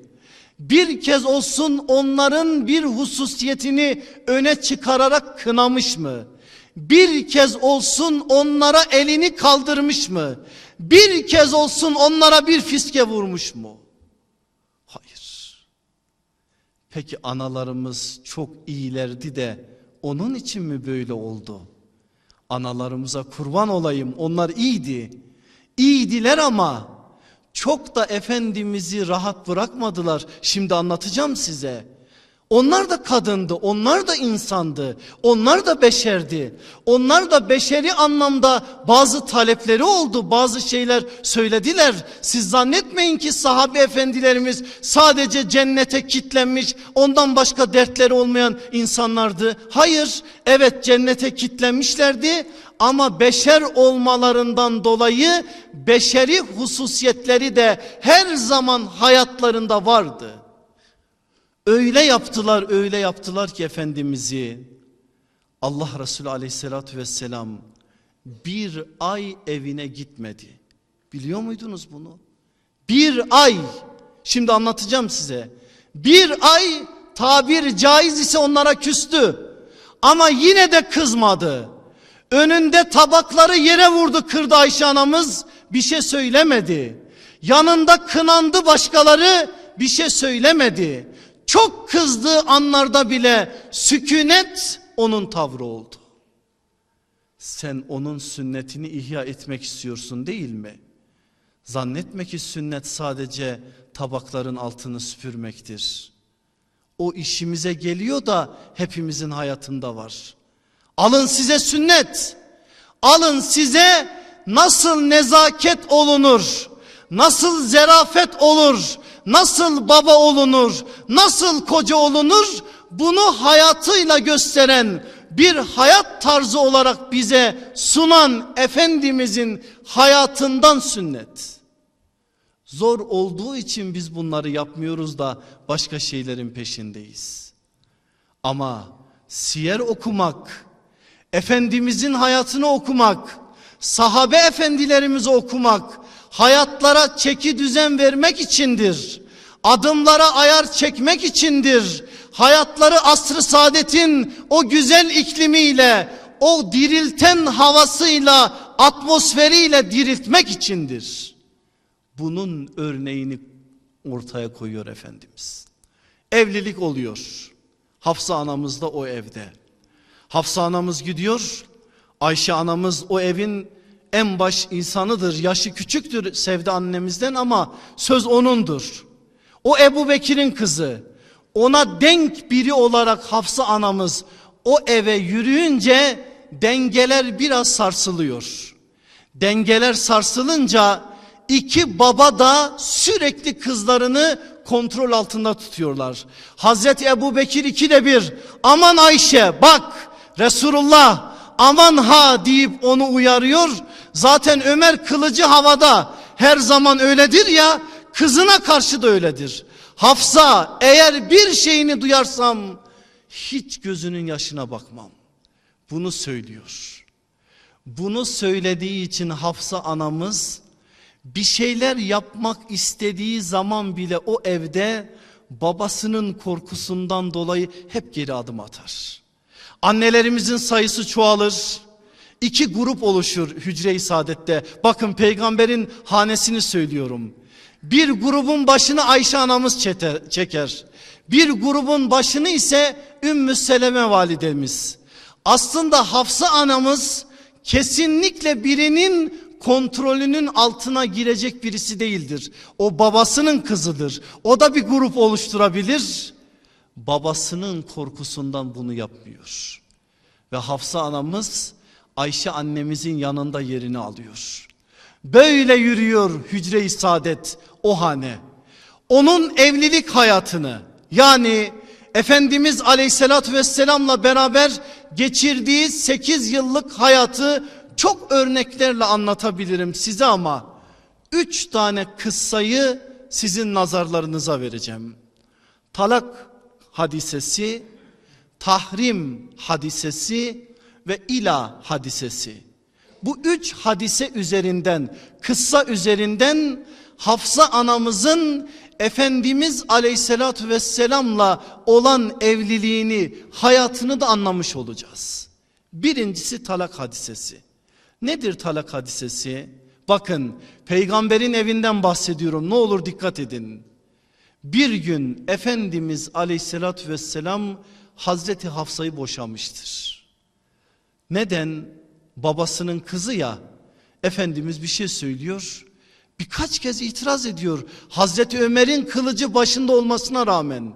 Bir kez olsun onların bir hususiyetini öne çıkararak kınamış mı? Bir kez olsun onlara elini kaldırmış mı? Bir kez olsun onlara bir fiske vurmuş mu? Hayır. Peki analarımız çok iyilerdi de onun için mi böyle oldu? Analarımıza kurban olayım onlar iyiydi. İyiydiler ama çok da Efendimiz'i rahat bırakmadılar. Şimdi anlatacağım size. Onlar da kadındı, onlar da insandı, onlar da beşerdi. Onlar da beşeri anlamda bazı talepleri oldu, bazı şeyler söylediler. Siz zannetmeyin ki sahabe efendilerimiz sadece cennete kitlenmiş, ondan başka dertleri olmayan insanlardı. Hayır, evet cennete kitlenmişlerdi ama beşer olmalarından dolayı beşeri hususiyetleri de her zaman hayatlarında vardı. Öyle yaptılar öyle yaptılar ki Efendimiz'i Allah Resulü aleyhissalatü vesselam bir ay evine gitmedi. Biliyor muydunuz bunu? Bir ay şimdi anlatacağım size. Bir ay tabir caiz ise onlara küstü. Ama yine de kızmadı. Önünde tabakları yere vurdu kırdı Ayşe anamız bir şey söylemedi. Yanında kınandı başkaları bir şey söylemedi. Çok kızdığı anlarda bile sükunet onun tavrı oldu. Sen onun sünnetini ihya etmek istiyorsun değil mi? Zannetme ki sünnet sadece tabakların altını süpürmektir. O işimize geliyor da hepimizin hayatında var. Alın size sünnet. Alın size nasıl nezaket olunur, nasıl zerafet olur, nasıl baba olunur, nasıl koca olunur bunu hayatıyla gösteren bir hayat tarzı olarak bize sunan Efendimizin hayatından sünnet. Zor olduğu için biz bunları yapmıyoruz da başka şeylerin peşindeyiz. Ama siyer okumak, Efendimizin hayatını okumak, sahabe efendilerimizi okumak, hayatlara çeki düzen vermek içindir. Adımlara ayar çekmek içindir. Hayatları asrı saadetin o güzel iklimiyle, o dirilten havasıyla, atmosferiyle diriltmek içindir. Bunun örneğini ortaya koyuyor Efendimiz. Evlilik oluyor. Hafsa anamız da o evde. Hafsa anamız gidiyor. Ayşe anamız o evin en baş insanıdır. Yaşı küçüktür Sevde annemizden ama söz onundur. O Ebu Bekir'in kızı. Ona denk biri olarak Hafsa anamız o eve yürüyünce dengeler biraz sarsılıyor. Dengeler sarsılınca iki baba da sürekli kızlarını kontrol altında tutuyorlar. Hazreti Ebu Bekir ikide bir aman Ayşe bak Resulullah aman ha deyip onu uyarıyor. Zaten Ömer kılıcı havada her zaman öyledir ya kızına karşı da öyledir. Hafsa eğer bir şeyini duyarsam hiç gözünün yaşına bakmam. Bunu söylüyor. Bunu söylediği için Hafsa anamız bir şeyler yapmak istediği zaman bile o evde babasının korkusundan dolayı hep geri adım atar. Annelerimizin sayısı çoğalır. İki grup oluşur hücre-i saadette. Bakın peygamberin hanesini söylüyorum. Bir grubun başını Ayşe anamız çeker. Bir grubun başını ise Ümmü Seleme validemiz. Aslında Hafsa anamız kesinlikle birinin kontrolünün altına girecek birisi değildir. O babasının kızıdır. O da bir grup oluşturabilir. Babasının korkusundan bunu yapmıyor. Ve Hafsa anamız Ayşe annemizin yanında yerini alıyor. Böyle yürüyor hücre-i saadet o hane. Onun evlilik hayatını yani Efendimiz aleyhissalatü vesselamla beraber geçirdiği 8 yıllık hayatı çok örneklerle anlatabilirim size ama 3 tane kıssayı sizin nazarlarınıza vereceğim. Talak hadisesi, tahrim hadisesi ve ila hadisesi. Bu üç hadise üzerinden, kıssa üzerinden Hafsa anamızın Efendimiz aleyhissalatü vesselamla olan evliliğini, hayatını da anlamış olacağız. Birincisi talak hadisesi. Nedir talak hadisesi? Bakın peygamberin evinden bahsediyorum ne olur dikkat edin. Bir gün Efendimiz aleyhissalatü vesselam Hazreti Hafsa'yı boşamıştır. Neden? Babasının kızı ya Efendimiz bir şey söylüyor. Birkaç kez itiraz ediyor. Hazreti Ömer'in kılıcı başında olmasına rağmen.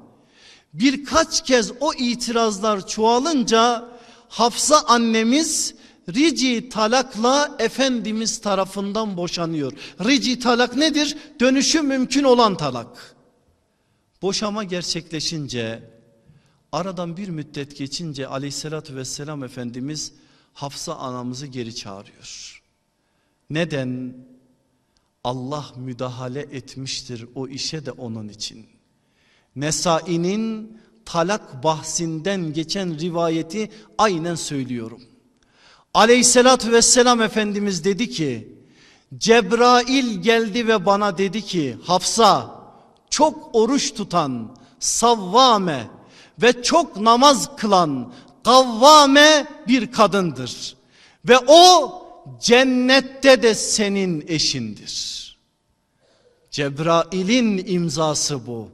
Birkaç kez o itirazlar çoğalınca Hafsa annemiz rici talakla Efendimiz tarafından boşanıyor. Rici talak nedir? Dönüşü mümkün olan talak. Boşama gerçekleşince aradan bir müddet geçince aleyhissalatü vesselam Efendimiz Hafsa anamızı geri çağırıyor. Neden? Allah müdahale etmiştir o işe de onun için. Nesai'nin talak bahsinden geçen rivayeti aynen söylüyorum. Aleyhissalatü vesselam Efendimiz dedi ki Cebrail geldi ve bana dedi ki Hafsa çok oruç tutan savvame ve çok namaz kılan kavvame bir kadındır. Ve o cennette de senin eşindir. Cebrail'in imzası bu.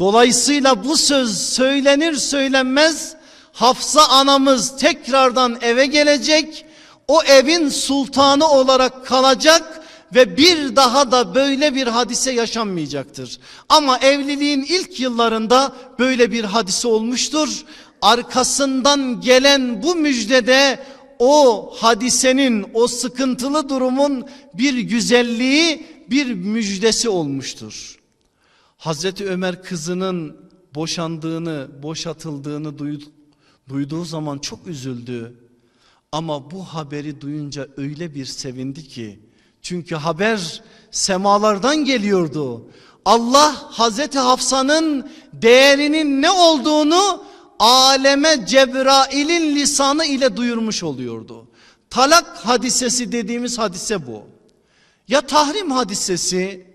Dolayısıyla bu söz söylenir söylenmez Hafsa anamız tekrardan eve gelecek. O evin sultanı olarak kalacak ve bir daha da böyle bir hadise yaşanmayacaktır. Ama evliliğin ilk yıllarında böyle bir hadise olmuştur. Arkasından gelen bu müjdede o hadisenin, o sıkıntılı durumun bir güzelliği, bir müjdesi olmuştur. Hazreti Ömer kızının boşandığını, boşatıldığını duydu, duyduğu zaman çok üzüldü. Ama bu haberi duyunca öyle bir sevindi ki çünkü haber semalardan geliyordu. Allah Hazreti Hafsa'nın değerinin ne olduğunu aleme Cebrail'in lisanı ile duyurmuş oluyordu. Talak hadisesi dediğimiz hadise bu. Ya tahrim hadisesi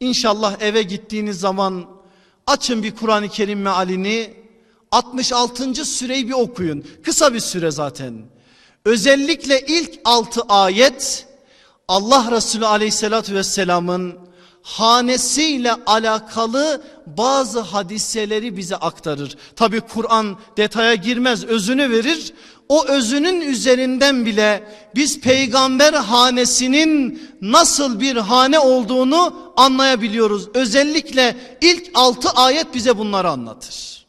inşallah eve gittiğiniz zaman açın bir Kur'an-ı Kerim mealini 66. süreyi bir okuyun. Kısa bir süre zaten. Özellikle ilk 6 ayet Allah Resulü aleyhissalatü vesselamın hanesiyle alakalı bazı hadiseleri bize aktarır. Tabi Kur'an detaya girmez özünü verir. O özünün üzerinden bile biz peygamber hanesinin nasıl bir hane olduğunu anlayabiliyoruz. Özellikle ilk altı ayet bize bunları anlatır.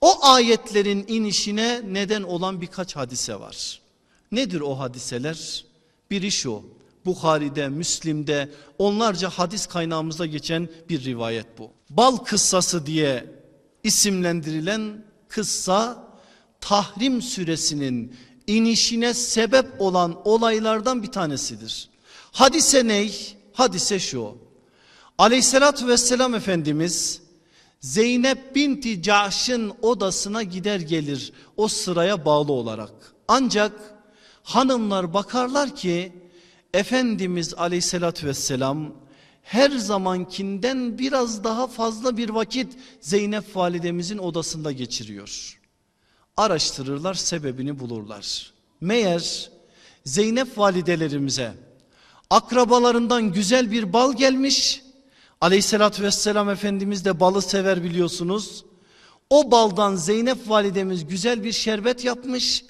O ayetlerin inişine neden olan birkaç hadise var. Nedir o hadiseler? Biri şu. Bukhari'de, Müslim'de onlarca hadis kaynağımızda geçen bir rivayet bu. Bal kıssası diye isimlendirilen kıssa Tahrim suresinin inişine sebep olan olaylardan bir tanesidir. Hadise ney? Hadise şu. Aleyhissalatü vesselam Efendimiz Zeynep binti Caş'ın odasına gider gelir o sıraya bağlı olarak. Ancak hanımlar bakarlar ki Efendimiz aleyhissalatü vesselam her zamankinden biraz daha fazla bir vakit Zeynep validemizin odasında geçiriyor. Araştırırlar sebebini bulurlar. Meğer Zeynep validelerimize akrabalarından güzel bir bal gelmiş. Aleyhissalatü vesselam Efendimiz de balı sever biliyorsunuz. O baldan Zeynep validemiz güzel bir şerbet yapmış.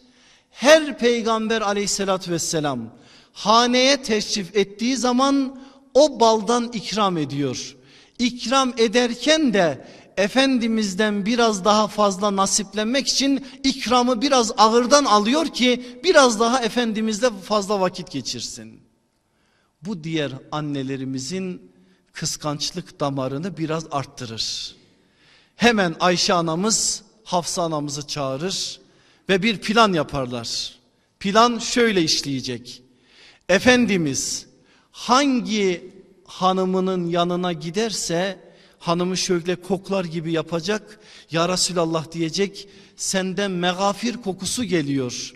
Her peygamber aleyhissalatü vesselam haneye teşrif ettiği zaman o baldan ikram ediyor. İkram ederken de Efendimiz'den biraz daha fazla nasiplenmek için ikramı biraz ağırdan alıyor ki biraz daha Efendimiz'le fazla vakit geçirsin. Bu diğer annelerimizin kıskançlık damarını biraz arttırır. Hemen Ayşe anamız Hafsa anamızı çağırır ve bir plan yaparlar. Plan şöyle işleyecek. Efendimiz hangi hanımının yanına giderse hanımı şöyle koklar gibi yapacak. Ya Resulallah diyecek senden megafir kokusu geliyor.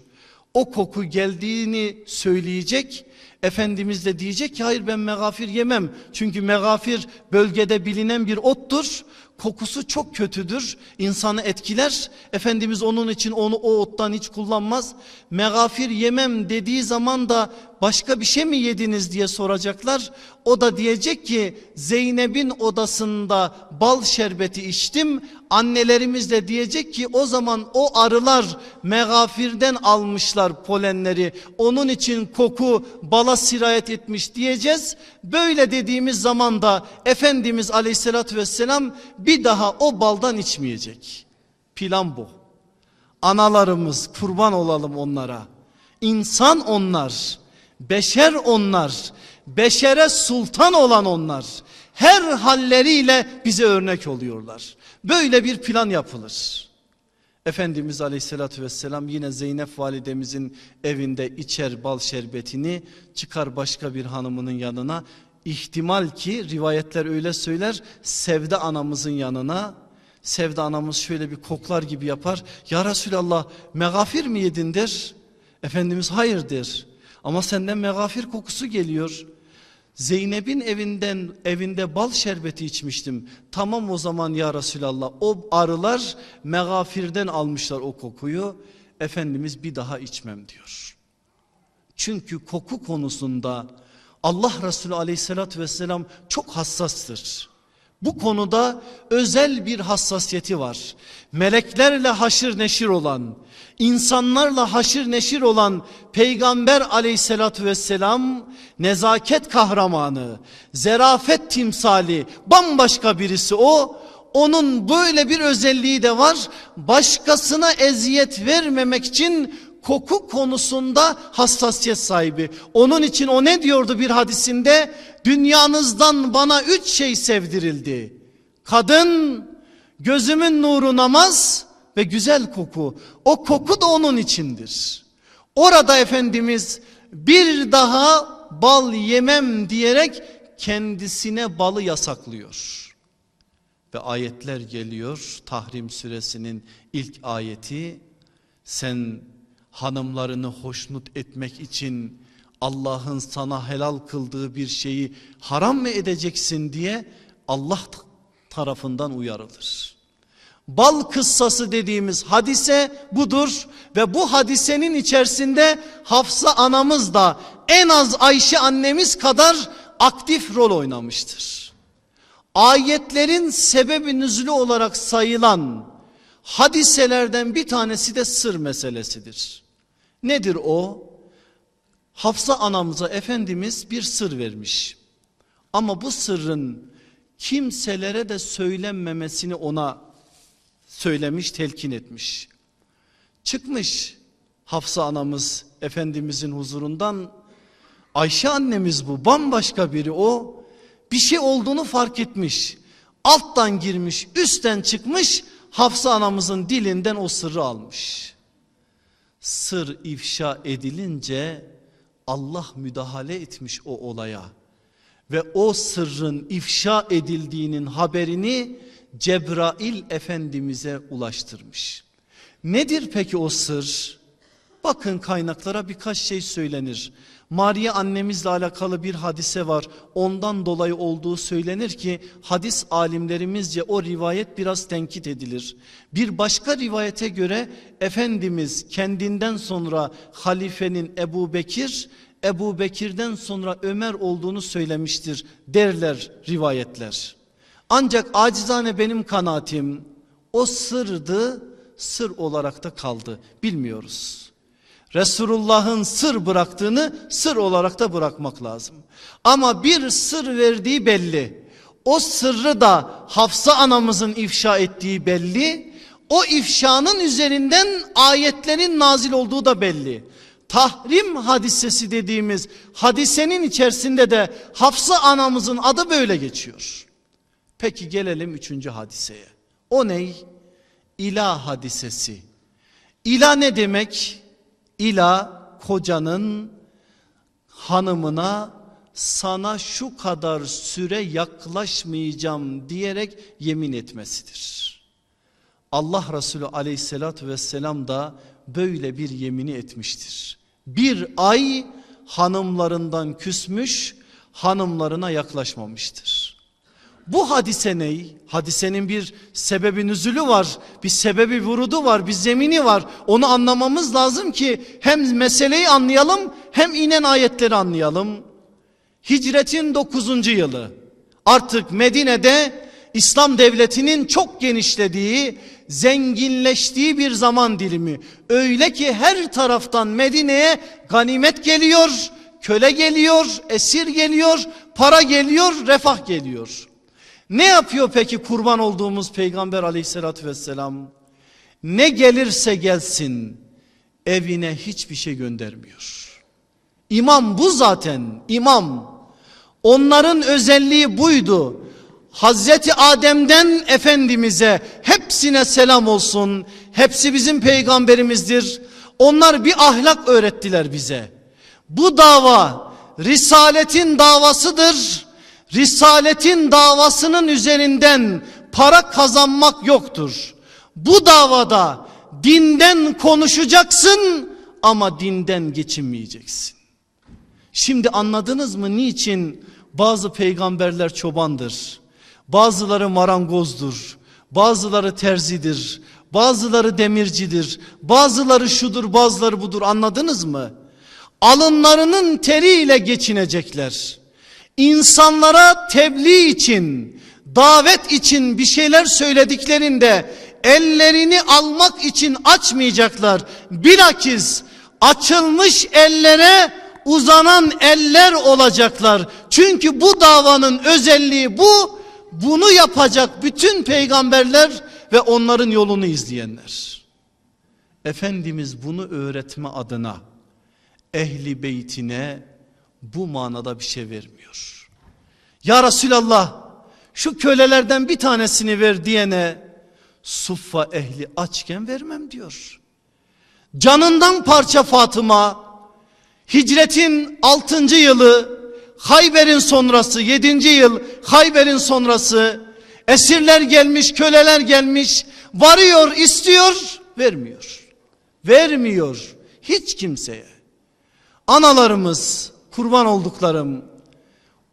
O koku geldiğini söyleyecek. Efendimiz de diyecek ki hayır ben megafir yemem. Çünkü megafir bölgede bilinen bir ottur. Kokusu çok kötüdür. insanı etkiler. Efendimiz onun için onu o ottan hiç kullanmaz. Megafir yemem dediği zaman da başka bir şey mi yediniz diye soracaklar. O da diyecek ki Zeynep'in odasında bal şerbeti içtim. Annelerimiz de diyecek ki o zaman o arılar megafirden almışlar polenleri. Onun için koku bala sirayet etmiş diyeceğiz. Böyle dediğimiz zaman da Efendimiz aleyhissalatü vesselam bir daha o baldan içmeyecek. Plan bu. Analarımız kurban olalım onlara. İnsan onlar. Beşer onlar. Beşere sultan olan onlar. Her halleriyle bize örnek oluyorlar. Böyle bir plan yapılır. Efendimiz aleyhissalatü vesselam yine Zeynep validemizin evinde içer bal şerbetini çıkar başka bir hanımının yanına. İhtimal ki rivayetler öyle söyler Sevde anamızın yanına Sevde anamız şöyle bir koklar gibi yapar. Ya Resulallah megafir mi yedin der. Efendimiz hayır der. Ama senden megafir kokusu geliyor. Zeynep'in evinden evinde bal şerbeti içmiştim. Tamam o zaman ya Resulallah o arılar megafirden almışlar o kokuyu. Efendimiz bir daha içmem diyor. Çünkü koku konusunda Allah Resulü aleyhissalatü vesselam çok hassastır. Bu konuda özel bir hassasiyeti var. Meleklerle haşır neşir olan, insanlarla haşır neşir olan Peygamber aleyhissalatü vesselam nezaket kahramanı, zerafet timsali bambaşka birisi o. Onun böyle bir özelliği de var. Başkasına eziyet vermemek için koku konusunda hassasiyet sahibi. Onun için o ne diyordu bir hadisinde? Dünyanızdan bana üç şey sevdirildi. Kadın, gözümün nuru namaz ve güzel koku. O koku da onun içindir. Orada Efendimiz bir daha bal yemem diyerek kendisine balı yasaklıyor. Ve ayetler geliyor Tahrim suresinin ilk ayeti sen hanımlarını hoşnut etmek için Allah'ın sana helal kıldığı bir şeyi haram mı edeceksin diye Allah tarafından uyarılır. Bal kıssası dediğimiz hadise budur ve bu hadisenin içerisinde Hafsa anamız da en az Ayşe annemiz kadar aktif rol oynamıştır. Ayetlerin sebebi nüzulü olarak sayılan hadiselerden bir tanesi de sır meselesidir. Nedir o? Hafsa anamıza Efendimiz bir sır vermiş. Ama bu sırrın kimselere de söylenmemesini ona söylemiş, telkin etmiş. Çıkmış Hafsa anamız Efendimizin huzurundan Ayşe annemiz bu bambaşka biri o bir şey olduğunu fark etmiş. Alttan girmiş üstten çıkmış Hafsa anamızın dilinden o sırrı almış. Sır ifşa edilince Allah müdahale etmiş o olaya. Ve o sırrın ifşa edildiğinin haberini Cebrail Efendimiz'e ulaştırmış. Nedir peki o sır? Bakın kaynaklara birkaç şey söylenir. Maria annemizle alakalı bir hadise var. Ondan dolayı olduğu söylenir ki hadis alimlerimizce o rivayet biraz tenkit edilir. Bir başka rivayete göre Efendimiz kendinden sonra halifenin Ebu Bekir, Ebu Bekir'den sonra Ömer olduğunu söylemiştir derler rivayetler. Ancak acizane benim kanaatim o sırdı sır olarak da kaldı bilmiyoruz. Resulullah'ın sır bıraktığını sır olarak da bırakmak lazım. Ama bir sır verdiği belli. O sırrı da Hafsa anamızın ifşa ettiği belli. O ifşanın üzerinden ayetlerin nazil olduğu da belli. Tahrim hadisesi dediğimiz hadisenin içerisinde de Hafsa anamızın adı böyle geçiyor. Peki gelelim üçüncü hadiseye. O ney? İlah hadisesi. İlah ne demek? İla kocanın hanımına sana şu kadar süre yaklaşmayacağım diyerek yemin etmesidir. Allah Resulü aleyhissalatü vesselam da böyle bir yemini etmiştir. Bir ay hanımlarından küsmüş hanımlarına yaklaşmamıştır. Bu hadise ney? Hadisenin bir sebebi nüzülü var, bir sebebi vurudu var, bir zemini var. Onu anlamamız lazım ki hem meseleyi anlayalım hem inen ayetleri anlayalım. Hicretin 9. yılı artık Medine'de İslam devletinin çok genişlediği, zenginleştiği bir zaman dilimi. Öyle ki her taraftan Medine'ye ganimet geliyor, köle geliyor, esir geliyor, para geliyor, refah geliyor. Ne yapıyor peki kurban olduğumuz peygamber aleyhissalatü vesselam? Ne gelirse gelsin evine hiçbir şey göndermiyor. İmam bu zaten imam. Onların özelliği buydu. Hazreti Adem'den Efendimiz'e hepsine selam olsun. Hepsi bizim peygamberimizdir. Onlar bir ahlak öğrettiler bize. Bu dava risaletin davasıdır Risaletin davasının üzerinden para kazanmak yoktur. Bu davada dinden konuşacaksın ama dinden geçinmeyeceksin. Şimdi anladınız mı niçin bazı peygamberler çobandır? Bazıları marangozdur. Bazıları terzidir. Bazıları demircidir. Bazıları şudur bazıları budur anladınız mı? Alınlarının teriyle geçinecekler insanlara tebliğ için, davet için bir şeyler söylediklerinde ellerini almak için açmayacaklar. Bilakis açılmış ellere uzanan eller olacaklar. Çünkü bu davanın özelliği bu. Bunu yapacak bütün peygamberler ve onların yolunu izleyenler. Efendimiz bunu öğretme adına ehli beytine bu manada bir şey vermiyor. Ya Resulallah şu kölelerden bir tanesini ver diyene suffa ehli açken vermem diyor. Canından parça Fatıma hicretin 6. yılı Hayber'in sonrası 7. yıl Hayber'in sonrası esirler gelmiş köleler gelmiş varıyor istiyor vermiyor. Vermiyor hiç kimseye. Analarımız kurban olduklarım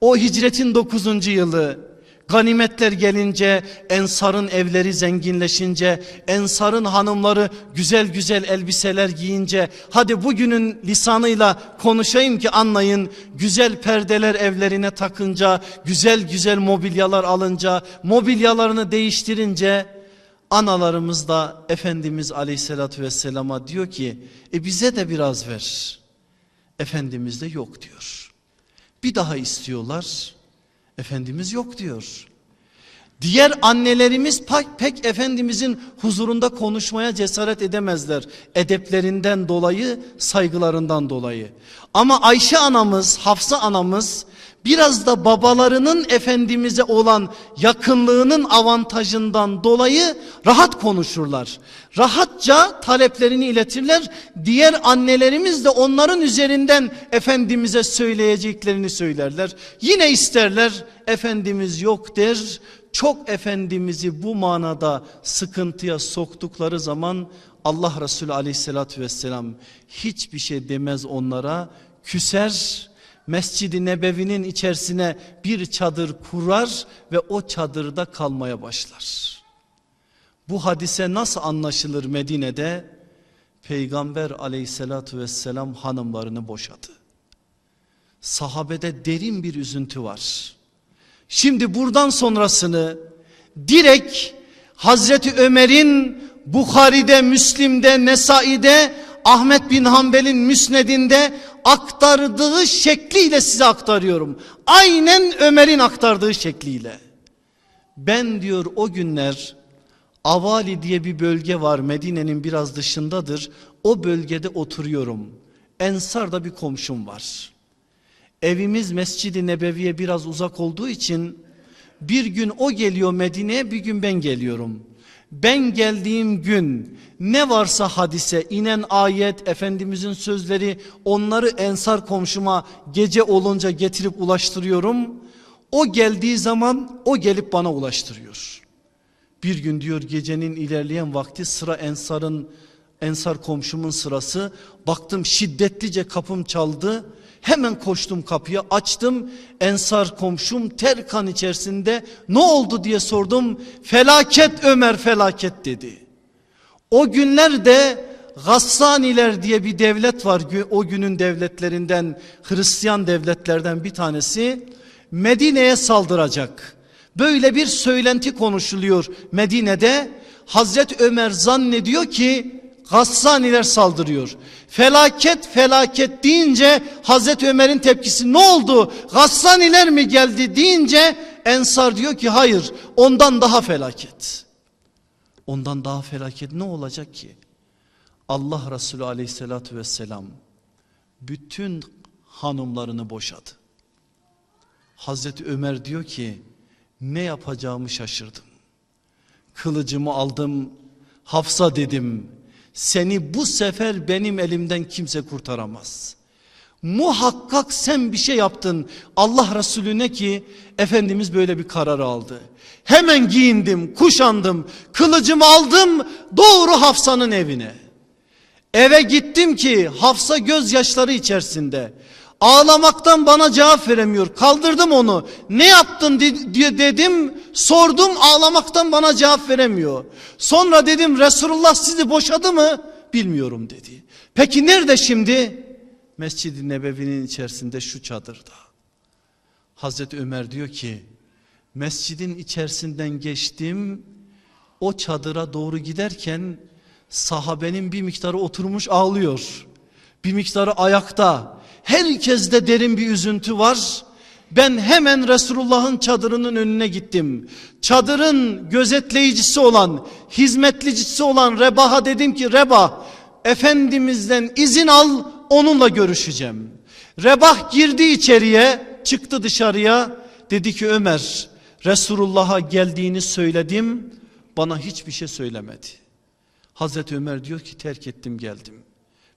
o hicretin 9. yılı ganimetler gelince ensarın evleri zenginleşince ensarın hanımları güzel güzel elbiseler giyince hadi bugünün lisanıyla konuşayım ki anlayın güzel perdeler evlerine takınca güzel güzel mobilyalar alınca mobilyalarını değiştirince analarımız da Efendimiz aleyhissalatü vesselama diyor ki e bize de biraz ver. Efendimiz de yok diyor. Bir daha istiyorlar. Efendimiz yok diyor. Diğer annelerimiz pek, Efendimizin huzurunda konuşmaya cesaret edemezler. Edeplerinden dolayı, saygılarından dolayı. Ama Ayşe anamız, Hafsa anamız Biraz da babalarının Efendimiz'e olan yakınlığının avantajından dolayı rahat konuşurlar. Rahatça taleplerini iletirler. Diğer annelerimiz de onların üzerinden Efendimiz'e söyleyeceklerini söylerler. Yine isterler Efendimiz yok der. Çok Efendimiz'i bu manada sıkıntıya soktukları zaman Allah Resulü aleyhissalatü vesselam hiçbir şey demez onlara küser Mescid-i Nebevi'nin içerisine bir çadır kurar ve o çadırda kalmaya başlar. Bu hadise nasıl anlaşılır Medine'de? Peygamber aleyhissalatü vesselam hanımlarını boşadı. Sahabede derin bir üzüntü var. Şimdi buradan sonrasını direkt Hazreti Ömer'in Bukhari'de, Müslim'de, Nesai'de, Ahmet bin Hanbel'in müsnedinde aktardığı şekliyle size aktarıyorum. Aynen Ömer'in aktardığı şekliyle. Ben diyor o günler Avali diye bir bölge var Medine'nin biraz dışındadır. O bölgede oturuyorum. Ensar'da bir komşum var. Evimiz Mescid-i Nebevi'ye biraz uzak olduğu için bir gün o geliyor Medine'ye bir gün ben geliyorum. Ben geldiğim gün ne varsa hadise inen ayet Efendimizin sözleri onları ensar komşuma gece olunca getirip ulaştırıyorum. O geldiği zaman o gelip bana ulaştırıyor. Bir gün diyor gecenin ilerleyen vakti sıra ensarın ensar komşumun sırası baktım şiddetlice kapım çaldı. Hemen koştum kapıya açtım ensar komşum ter kan içerisinde ne oldu diye sordum. Felaket Ömer felaket dedi. O günlerde Gassaniler diye bir devlet var o günün devletlerinden Hristiyan devletlerden bir tanesi Medine'ye saldıracak. Böyle bir söylenti konuşuluyor Medine'de. Hazreti Ömer zannediyor ki Gassaniler saldırıyor. Felaket felaket deyince Hazreti Ömer'in tepkisi ne oldu? Gassaniler mi geldi deyince Ensar diyor ki hayır ondan daha felaket. Ondan daha felaket ne olacak ki? Allah Resulü aleyhissalatü vesselam bütün hanımlarını boşadı. Hazreti Ömer diyor ki ne yapacağımı şaşırdım. Kılıcımı aldım Hafsa dedim seni bu sefer benim elimden kimse kurtaramaz. Muhakkak sen bir şey yaptın Allah Resulüne ki Efendimiz böyle bir karar aldı. Hemen giyindim kuşandım kılıcımı aldım doğru Hafsa'nın evine. Eve gittim ki Hafsa gözyaşları içerisinde ağlamaktan bana cevap veremiyor kaldırdım onu ne yaptın diye dedim sordum ağlamaktan bana cevap veremiyor. Sonra dedim Resulullah sizi boşadı mı bilmiyorum dedi. Peki nerede şimdi? Mescid-i Nebevi'nin içerisinde şu çadırda. Hazreti Ömer diyor ki mescidin içerisinden geçtim o çadıra doğru giderken sahabenin bir miktarı oturmuş ağlıyor. Bir miktarı ayakta. Herkeste derin bir üzüntü var. Ben hemen Resulullah'ın çadırının önüne gittim. Çadırın gözetleyicisi olan, hizmetlicisi olan Rebah'a dedim ki Rebah Efendimizden izin al onunla görüşeceğim. Rebah girdi içeriye çıktı dışarıya dedi ki Ömer Resulullah'a geldiğini söyledim bana hiçbir şey söylemedi. Hazreti Ömer diyor ki terk ettim geldim.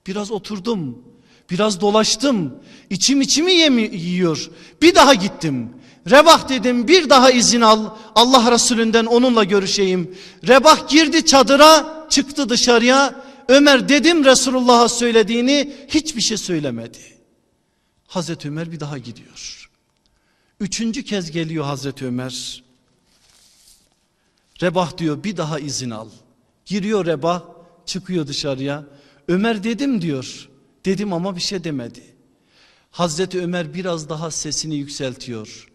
Biraz oturdum biraz dolaştım içim içimi yemi, yiyor bir daha gittim. Rebah dedim bir daha izin al Allah Resulünden onunla görüşeyim. Rebah girdi çadıra çıktı dışarıya Ömer dedim Resulullah'a söylediğini hiçbir şey söylemedi. Hazreti Ömer bir daha gidiyor. Üçüncü kez geliyor Hazreti Ömer. Rebah diyor bir daha izin al. Giriyor Rebah çıkıyor dışarıya. Ömer dedim diyor. Dedim ama bir şey demedi. Hazreti Ömer biraz daha sesini yükseltiyor.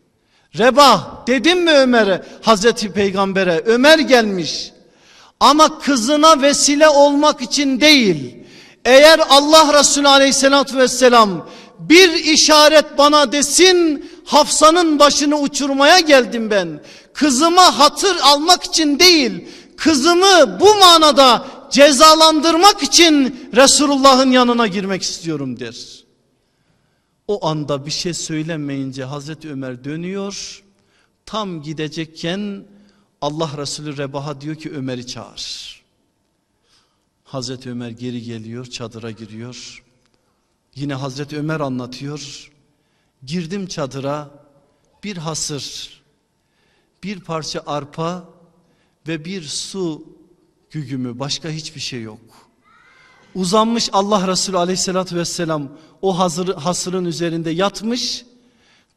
Rebah dedim mi Ömer'e Hazreti Peygamber'e Ömer gelmiş. Ama kızına vesile olmak için değil. Eğer Allah Resulü aleyhissalatü vesselam bir işaret bana desin Hafsa'nın başını uçurmaya geldim ben. Kızıma hatır almak için değil kızımı bu manada cezalandırmak için Resulullah'ın yanına girmek istiyorum der. O anda bir şey söylemeyince Hazreti Ömer dönüyor. Tam gidecekken Allah Resulü Rebaha diyor ki Ömer'i çağır. Hazreti Ömer geri geliyor çadıra giriyor. Yine Hazreti Ömer anlatıyor. Girdim çadıra bir hasır, bir parça arpa ve bir su gügümü başka hiçbir şey yok. Uzanmış Allah Resulü aleyhissalatü vesselam o hazır, hasırın üzerinde yatmış.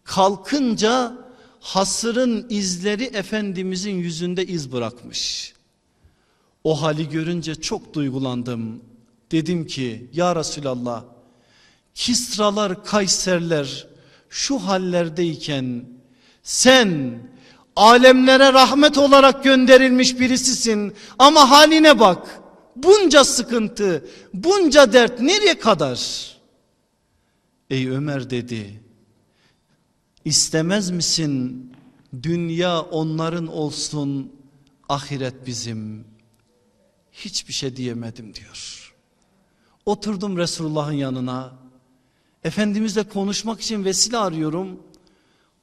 Kalkınca hasırın izleri Efendimizin yüzünde iz bırakmış. O hali görünce çok duygulandım. Dedim ki ya Resulallah Kisralar, Kayserler şu hallerdeyken sen alemlere rahmet olarak gönderilmiş birisisin ama haline bak. Bunca sıkıntı, bunca dert nereye kadar? Ey Ömer dedi. İstemez misin dünya onların olsun, ahiret bizim? Hiçbir şey diyemedim diyor. Oturdum Resulullah'ın yanına. Efendimizle konuşmak için vesile arıyorum.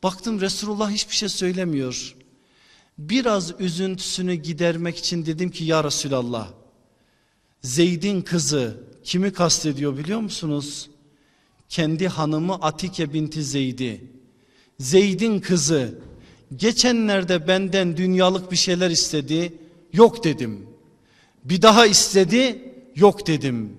Baktım Resulullah hiçbir şey söylemiyor. Biraz üzüntüsünü gidermek için dedim ki ya Resulallah. Zeyd'in kızı kimi kastediyor biliyor musunuz? Kendi hanımı Atike binti Zeyd'i. Zeyd'in kızı geçenlerde benden dünyalık bir şeyler istedi. Yok dedim. Bir daha istedi. Yok dedim.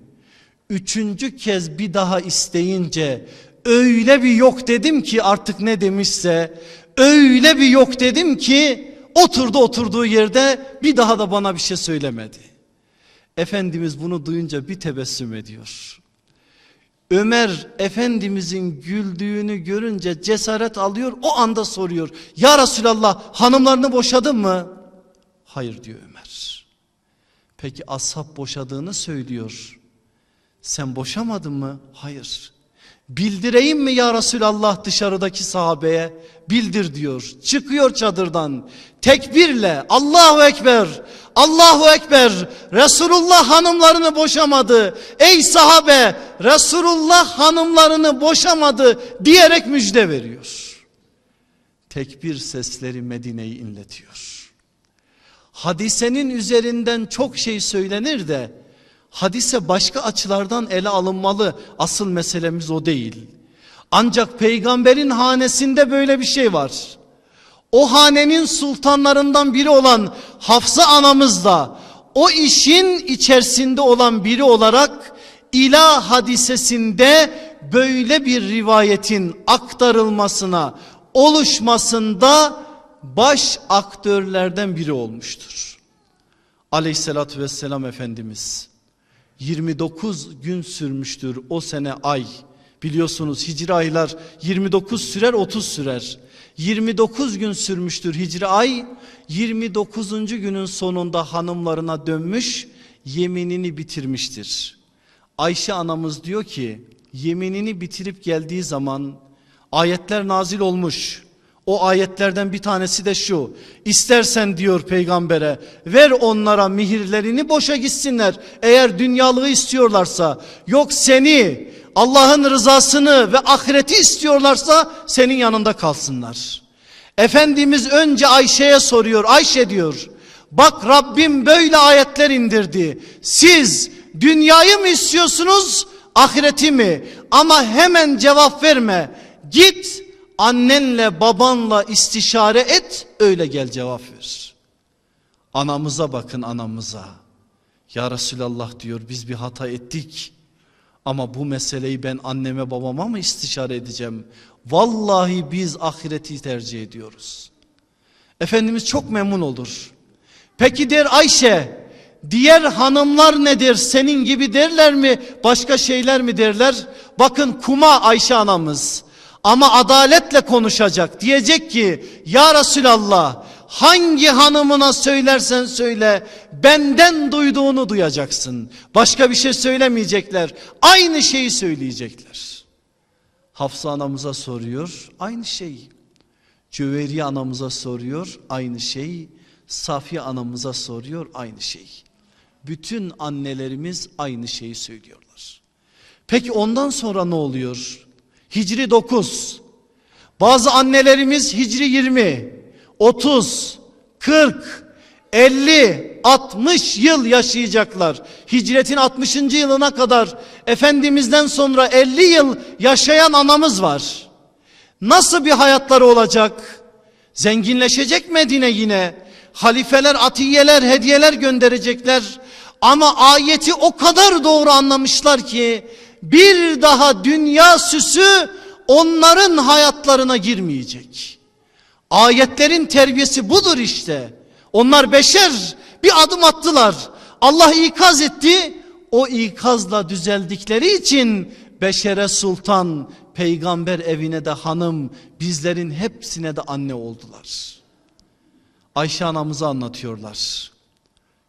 Üçüncü kez bir daha isteyince öyle bir yok dedim ki artık ne demişse öyle bir yok dedim ki oturdu oturduğu yerde bir daha da bana bir şey söylemedi. Efendimiz bunu duyunca bir tebessüm ediyor. Ömer Efendimizin güldüğünü görünce cesaret alıyor o anda soruyor. Ya Resulallah hanımlarını boşadın mı? Hayır diyor Ömer. Peki ashab boşadığını söylüyor. Sen boşamadın mı? Hayır. Bildireyim mi ya Resulallah dışarıdaki sahabeye? Bildir diyor. Çıkıyor çadırdan. Tekbirle Allahu Ekber. Allahu Ekber. Resulullah hanımlarını boşamadı. Ey sahabe Resulullah hanımlarını boşamadı diyerek müjde veriyor. Tekbir sesleri Medine'yi inletiyor. Hadisenin üzerinden çok şey söylenir de hadise başka açılardan ele alınmalı. Asıl meselemiz o değil. Ancak peygamberin hanesinde böyle bir şey var. O hanenin sultanlarından biri olan Hafsa anamız da o işin içerisinde olan biri olarak ilah hadisesinde böyle bir rivayetin aktarılmasına oluşmasında baş aktörlerden biri olmuştur. Aleyhissalatü vesselam Efendimiz 29 gün sürmüştür o sene ay. Biliyorsunuz hicri aylar 29 sürer 30 sürer. 29 gün sürmüştür hicri ay. 29. günün sonunda hanımlarına dönmüş yeminini bitirmiştir. Ayşe anamız diyor ki yeminini bitirip geldiği zaman ayetler nazil olmuş. O ayetlerden bir tanesi de şu. İstersen diyor peygambere ver onlara mihirlerini boşa gitsinler. Eğer dünyalığı istiyorlarsa yok seni Allah'ın rızasını ve ahireti istiyorlarsa senin yanında kalsınlar. Efendimiz önce Ayşe'ye soruyor. Ayşe diyor bak Rabbim böyle ayetler indirdi. Siz dünyayı mı istiyorsunuz ahireti mi? Ama hemen cevap verme. Git annenle babanla istişare et öyle gel cevap ver. Anamıza bakın anamıza. Ya Resulallah diyor biz bir hata ettik. Ama bu meseleyi ben anneme babama mı istişare edeceğim? Vallahi biz ahireti tercih ediyoruz. Efendimiz çok memnun olur. Peki der Ayşe diğer hanımlar nedir senin gibi derler mi başka şeyler mi derler? Bakın kuma Ayşe anamız ama adaletle konuşacak. Diyecek ki ya Resulallah hangi hanımına söylersen söyle benden duyduğunu duyacaksın. Başka bir şey söylemeyecekler. Aynı şeyi söyleyecekler. Hafsa anamıza soruyor aynı şey. Cüveriye anamıza soruyor aynı şey. Safiye anamıza soruyor aynı şey. Bütün annelerimiz aynı şeyi söylüyorlar. Peki ondan sonra ne oluyor? Hicri 9. Bazı annelerimiz Hicri 20, 30, 40, 50, 60 yıl yaşayacaklar. Hicretin 60. yılına kadar Efendimiz'den sonra 50 yıl yaşayan anamız var. Nasıl bir hayatları olacak? Zenginleşecek Medine yine. Halifeler, atiyeler, hediyeler gönderecekler. Ama ayeti o kadar doğru anlamışlar ki bir daha dünya süsü onların hayatlarına girmeyecek. Ayetlerin terbiyesi budur işte. Onlar beşer bir adım attılar. Allah ikaz etti. O ikazla düzeldikleri için beşere sultan, peygamber evine de hanım, bizlerin hepsine de anne oldular. Ayşe anamızı anlatıyorlar.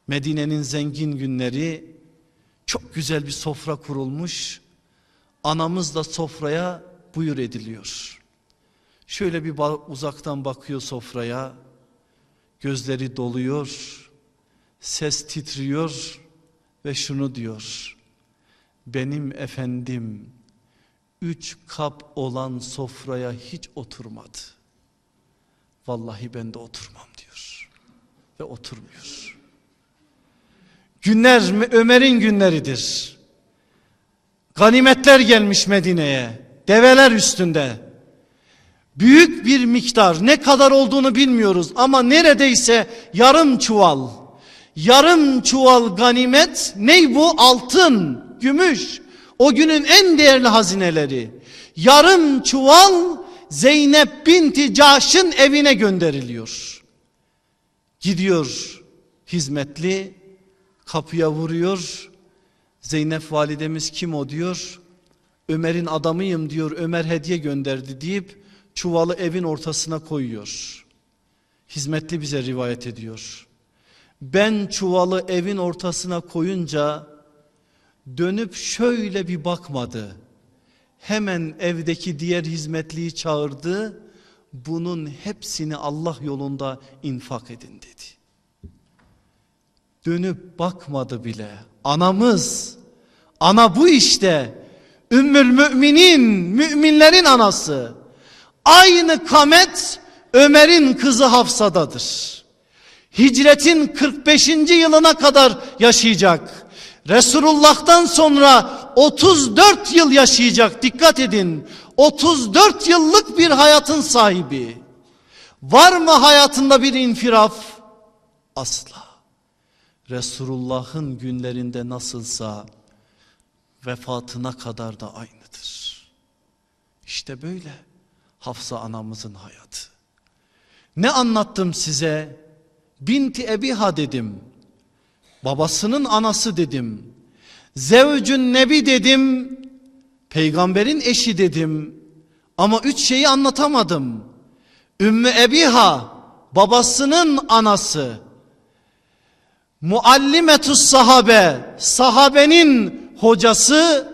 Medine'nin zengin günleri çok güzel bir sofra kurulmuş. Anamız da sofraya buyur ediliyor. Şöyle bir uzaktan bakıyor sofraya. Gözleri doluyor. Ses titriyor ve şunu diyor. Benim efendim üç kap olan sofraya hiç oturmadı. Vallahi ben de oturmam diyor. Ve oturmuyor. Günler Ömer'in günleridir. Ganimetler gelmiş Medine'ye. Develer üstünde. Büyük bir miktar ne kadar olduğunu bilmiyoruz ama neredeyse yarım çuval. Yarım çuval ganimet ney bu? Altın, gümüş. O günün en değerli hazineleri. Yarım çuval Zeynep binti Caş'ın evine gönderiliyor. Gidiyor hizmetli kapıya vuruyor. Zeynep validemiz kim o diyor. Ömer'in adamıyım diyor. Ömer hediye gönderdi deyip çuvalı evin ortasına koyuyor. Hizmetli bize rivayet ediyor. Ben çuvalı evin ortasına koyunca dönüp şöyle bir bakmadı. Hemen evdeki diğer hizmetliyi çağırdı. Bunun hepsini Allah yolunda infak edin dedi. Dönüp bakmadı bile. Anamız, ana bu işte. Ümmül müminin, müminlerin anası. Aynı kamet Ömer'in kızı Hafsa'dadır. Hicretin 45. yılına kadar yaşayacak. Resulullah'tan sonra 34 yıl yaşayacak dikkat edin. 34 yıllık bir hayatın sahibi. Var mı hayatında bir infiraf? Asla. Resulullah'ın günlerinde nasılsa vefatına kadar da aynıdır. İşte böyle Hafsa anamızın hayatı. Ne anlattım size? Binti Ebiha dedim. Babasının anası dedim. Zevcün Nebi dedim. Peygamberin eşi dedim. Ama üç şeyi anlatamadım. Ümmü Ebiha babasının anası. Muallimetus sahabe sahabenin hocası.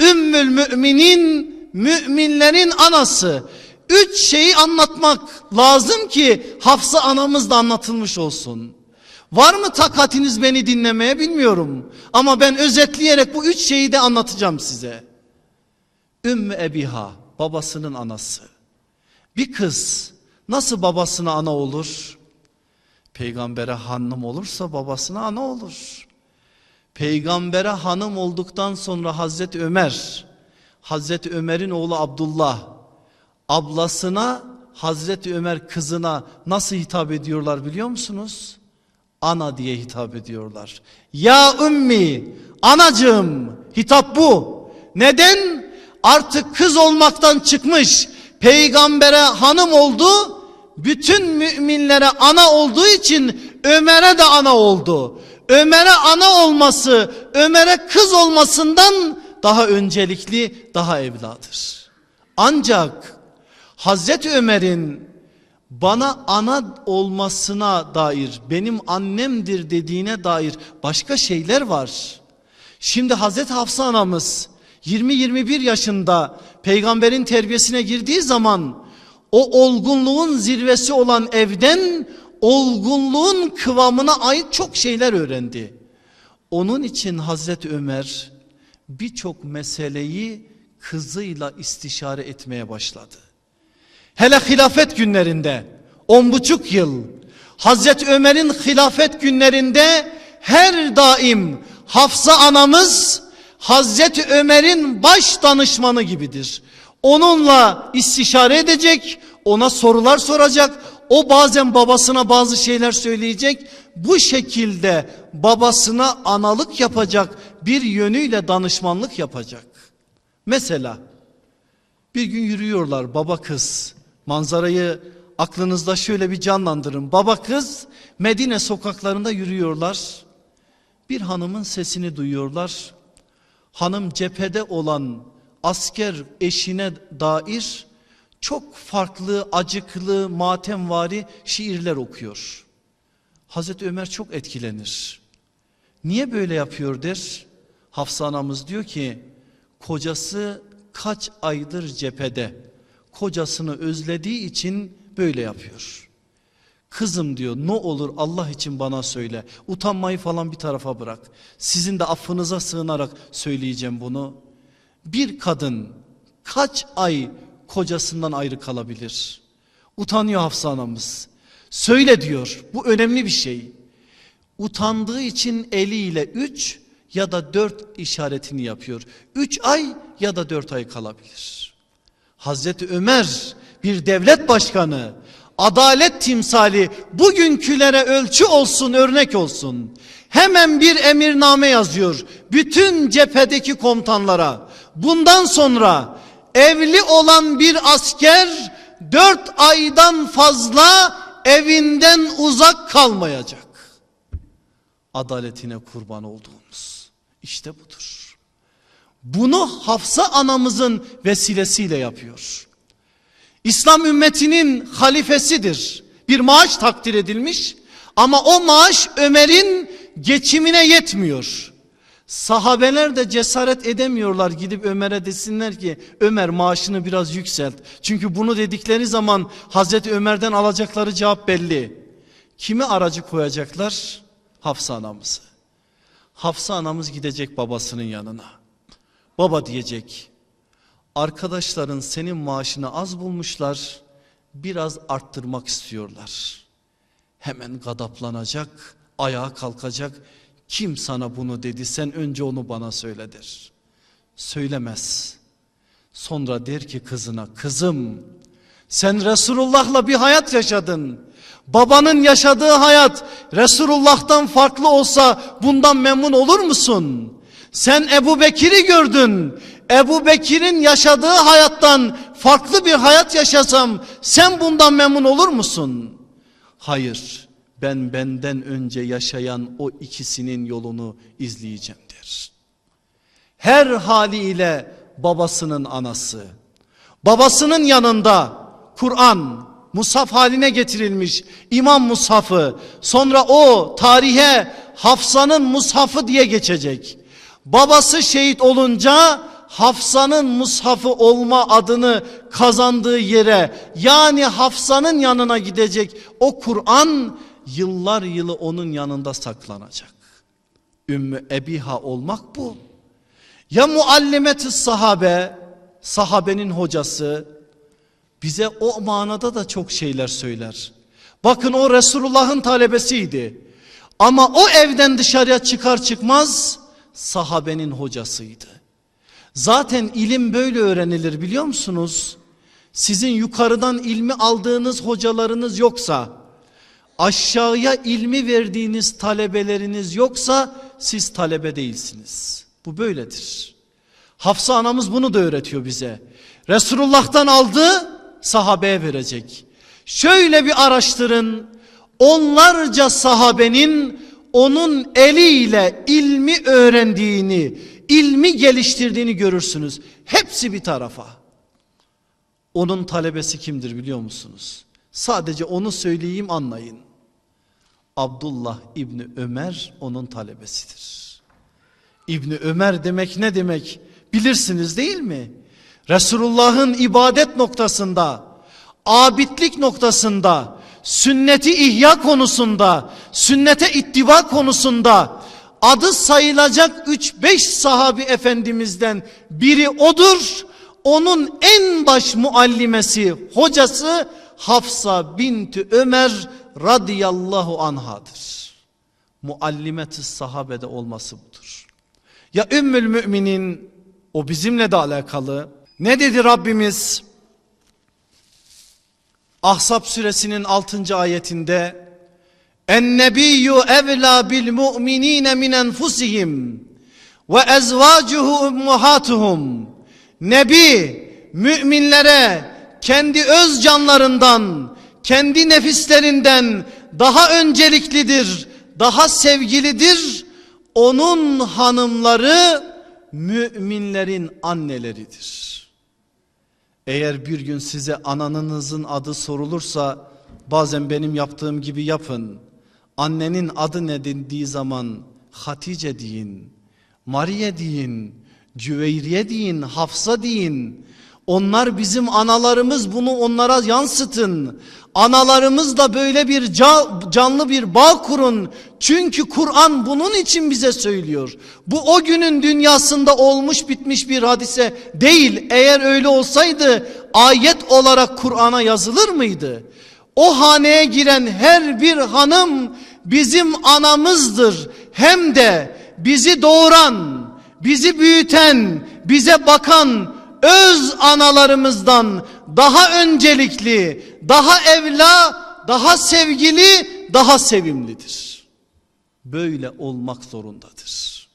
Ümmül müminin müminlerin anası. Üç şeyi anlatmak lazım ki Hafsa anamız da anlatılmış olsun. Var mı takatiniz beni dinlemeye bilmiyorum. Ama ben özetleyerek bu üç şeyi de anlatacağım size. Ümmü Ebiha babasının anası. Bir kız nasıl babasına ana olur? Peygambere hanım olursa babasına ana olur. Peygambere hanım olduktan sonra Hazreti Ömer, Hazreti Ömer'in oğlu Abdullah, ablasına Hazreti Ömer kızına nasıl hitap ediyorlar biliyor musunuz? Ana diye hitap ediyorlar. Ya ümmi, anacığım hitap bu. Neden? Artık kız olmaktan çıkmış, peygambere hanım oldu, bütün müminlere ana olduğu için Ömer'e de ana oldu. Ömer'e ana olması, Ömer'e kız olmasından daha öncelikli, daha evladır. Ancak Hazreti Ömer'in bana ana olmasına dair, benim annemdir dediğine dair başka şeyler var. Şimdi Hazreti Hafsa anamız 20-21 yaşında peygamberin terbiyesine girdiği zaman o olgunluğun zirvesi olan evden olgunluğun kıvamına ait çok şeyler öğrendi. Onun için Hazreti Ömer birçok meseleyi kızıyla istişare etmeye başladı. Hele hilafet günlerinde on buçuk yıl Hazreti Ömer'in hilafet günlerinde her daim Hafsa anamız Hazreti Ömer'in baş danışmanı gibidir. Onunla istişare edecek, ona sorular soracak. O bazen babasına bazı şeyler söyleyecek. Bu şekilde babasına analık yapacak, bir yönüyle danışmanlık yapacak. Mesela bir gün yürüyorlar baba kız. Manzarayı aklınızda şöyle bir canlandırın. Baba kız Medine sokaklarında yürüyorlar. Bir hanımın sesini duyuyorlar. Hanım cephede olan asker eşine dair çok farklı, acıklı, matemvari şiirler okuyor. Hazreti Ömer çok etkilenir. Niye böyle yapıyor der. Hafsa anamız diyor ki kocası kaç aydır cephede. Kocasını özlediği için böyle yapıyor. Kızım diyor ne olur Allah için bana söyle. Utanmayı falan bir tarafa bırak. Sizin de affınıza sığınarak söyleyeceğim bunu. Bir kadın kaç ay kocasından ayrı kalabilir? Utanıyor Hafsa anamız. Söyle diyor bu önemli bir şey. Utandığı için eliyle üç ya da dört işaretini yapıyor. Üç ay ya da dört ay kalabilir. Hazreti Ömer bir devlet başkanı, adalet timsali bugünkülere ölçü olsun, örnek olsun. Hemen bir emirname yazıyor bütün cephedeki komutanlara. Bundan sonra evli olan bir asker dört aydan fazla evinden uzak kalmayacak. Adaletine kurban olduğumuz işte budur. Bunu Hafsa anamızın vesilesiyle yapıyor. İslam ümmetinin halifesidir. Bir maaş takdir edilmiş ama o maaş Ömer'in geçimine yetmiyor. Sahabeler de cesaret edemiyorlar gidip Ömer'e desinler ki Ömer maaşını biraz yükselt. Çünkü bunu dedikleri zaman Hazreti Ömer'den alacakları cevap belli. Kimi aracı koyacaklar? Hafsa anamızı. Hafsa anamız gidecek babasının yanına. Baba diyecek arkadaşların senin maaşını az bulmuşlar biraz arttırmak istiyorlar. Hemen gadaplanacak ayağa kalkacak kim sana bunu dedi sen önce onu bana söyledir. Söylemez. Sonra der ki kızına kızım sen Resulullah'la bir hayat yaşadın. Babanın yaşadığı hayat Resulullah'tan farklı olsa bundan memnun olur musun? Sen Ebu Bekir'i gördün. Ebu Bekir'in yaşadığı hayattan farklı bir hayat yaşasam sen bundan memnun olur musun? Hayır ben benden önce yaşayan o ikisinin yolunu izleyeceğim der. Her haliyle babasının anası. Babasının yanında Kur'an musaf haline getirilmiş İmam Mushafı sonra o tarihe Hafsa'nın Mushafı diye geçecek. Babası şehit olunca Hafsa'nın mushafı olma adını kazandığı yere yani Hafsa'nın yanına gidecek o Kur'an yıllar yılı onun yanında saklanacak. Ümmü Ebiha olmak bu. Ya muallimeti sahabe, sahabenin hocası bize o manada da çok şeyler söyler. Bakın o Resulullah'ın talebesiydi. Ama o evden dışarıya çıkar çıkmaz sahabenin hocasıydı. Zaten ilim böyle öğrenilir biliyor musunuz? Sizin yukarıdan ilmi aldığınız hocalarınız yoksa, aşağıya ilmi verdiğiniz talebeleriniz yoksa siz talebe değilsiniz. Bu böyledir. Hafsa anamız bunu da öğretiyor bize. Resulullah'tan aldı, sahabeye verecek. Şöyle bir araştırın, onlarca sahabenin onun eliyle ilmi öğrendiğini, ilmi geliştirdiğini görürsünüz. Hepsi bir tarafa. Onun talebesi kimdir biliyor musunuz? Sadece onu söyleyeyim anlayın. Abdullah İbni Ömer onun talebesidir. İbni Ömer demek ne demek bilirsiniz değil mi? Resulullah'ın ibadet noktasında, abidlik noktasında, sünneti ihya konusunda, sünnete ittiba konusunda adı sayılacak 3-5 sahabi efendimizden biri odur. Onun en baş muallimesi, hocası Hafsa binti Ömer radıyallahu anhadır. Muallimet-i sahabede olması budur. Ya Ümmül Müminin o bizimle de alakalı. Ne dedi Rabbimiz? Ahzab suresinin 6. ayetinde En-nebiyyü evlâ bil mu'minîne min enfusihim ve ezvâcuhu ummahatuhum Nebi müminlere kendi öz canlarından, kendi nefislerinden daha önceliklidir, daha sevgilidir. Onun hanımları müminlerin anneleridir. Eğer bir gün size ananızın adı sorulursa bazen benim yaptığım gibi yapın. Annenin adı ne dendiği zaman Hatice deyin, Mariye deyin, Cüveyriye deyin, Hafsa deyin. Onlar bizim analarımız bunu onlara yansıtın. Analarımızla böyle bir canlı bir bağ kurun. Çünkü Kur'an bunun için bize söylüyor. Bu o günün dünyasında olmuş bitmiş bir hadise değil. Eğer öyle olsaydı ayet olarak Kur'an'a yazılır mıydı? O haneye giren her bir hanım bizim anamızdır. Hem de bizi doğuran, bizi büyüten, bize bakan öz analarımızdan daha öncelikli, daha evla, daha sevgili, daha sevimlidir. Böyle olmak zorundadır.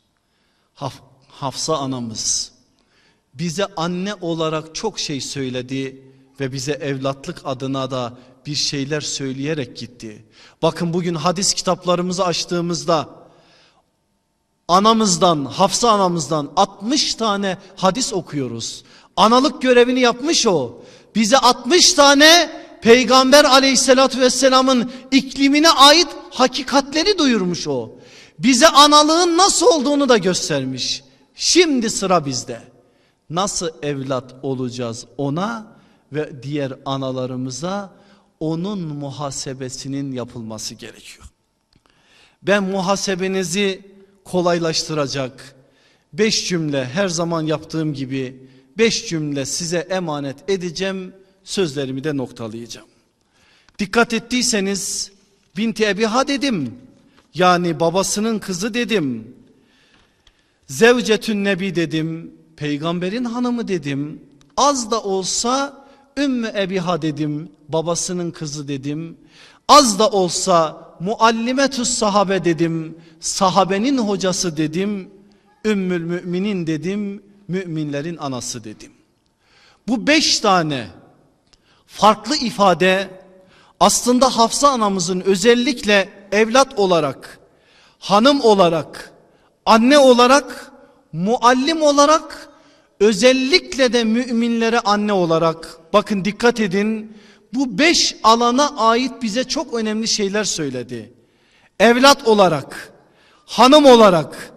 Haf Hafsa anamız bize anne olarak çok şey söyledi ve bize evlatlık adına da bir şeyler söyleyerek gitti. Bakın bugün hadis kitaplarımızı açtığımızda anamızdan, Hafsa anamızdan 60 tane hadis okuyoruz. Analık görevini yapmış o. Bize 60 tane Peygamber aleyhissalatü vesselamın iklimine ait hakikatleri duyurmuş o. Bize analığın nasıl olduğunu da göstermiş. Şimdi sıra bizde. Nasıl evlat olacağız ona ve diğer analarımıza onun muhasebesinin yapılması gerekiyor. Ben muhasebenizi kolaylaştıracak beş cümle her zaman yaptığım gibi beş cümle size emanet edeceğim sözlerimi de noktalayacağım. Dikkat ettiyseniz binti Ebiha dedim yani babasının kızı dedim. Zevcetün Nebi dedim peygamberin hanımı dedim az da olsa Ümmü Ebiha dedim babasının kızı dedim az da olsa muallimetüs sahabe dedim sahabenin hocası dedim ümmül müminin dedim müminlerin anası dedim. Bu beş tane farklı ifade aslında Hafsa anamızın özellikle evlat olarak, hanım olarak, anne olarak, muallim olarak, özellikle de müminlere anne olarak bakın dikkat edin bu beş alana ait bize çok önemli şeyler söyledi. Evlat olarak, hanım olarak,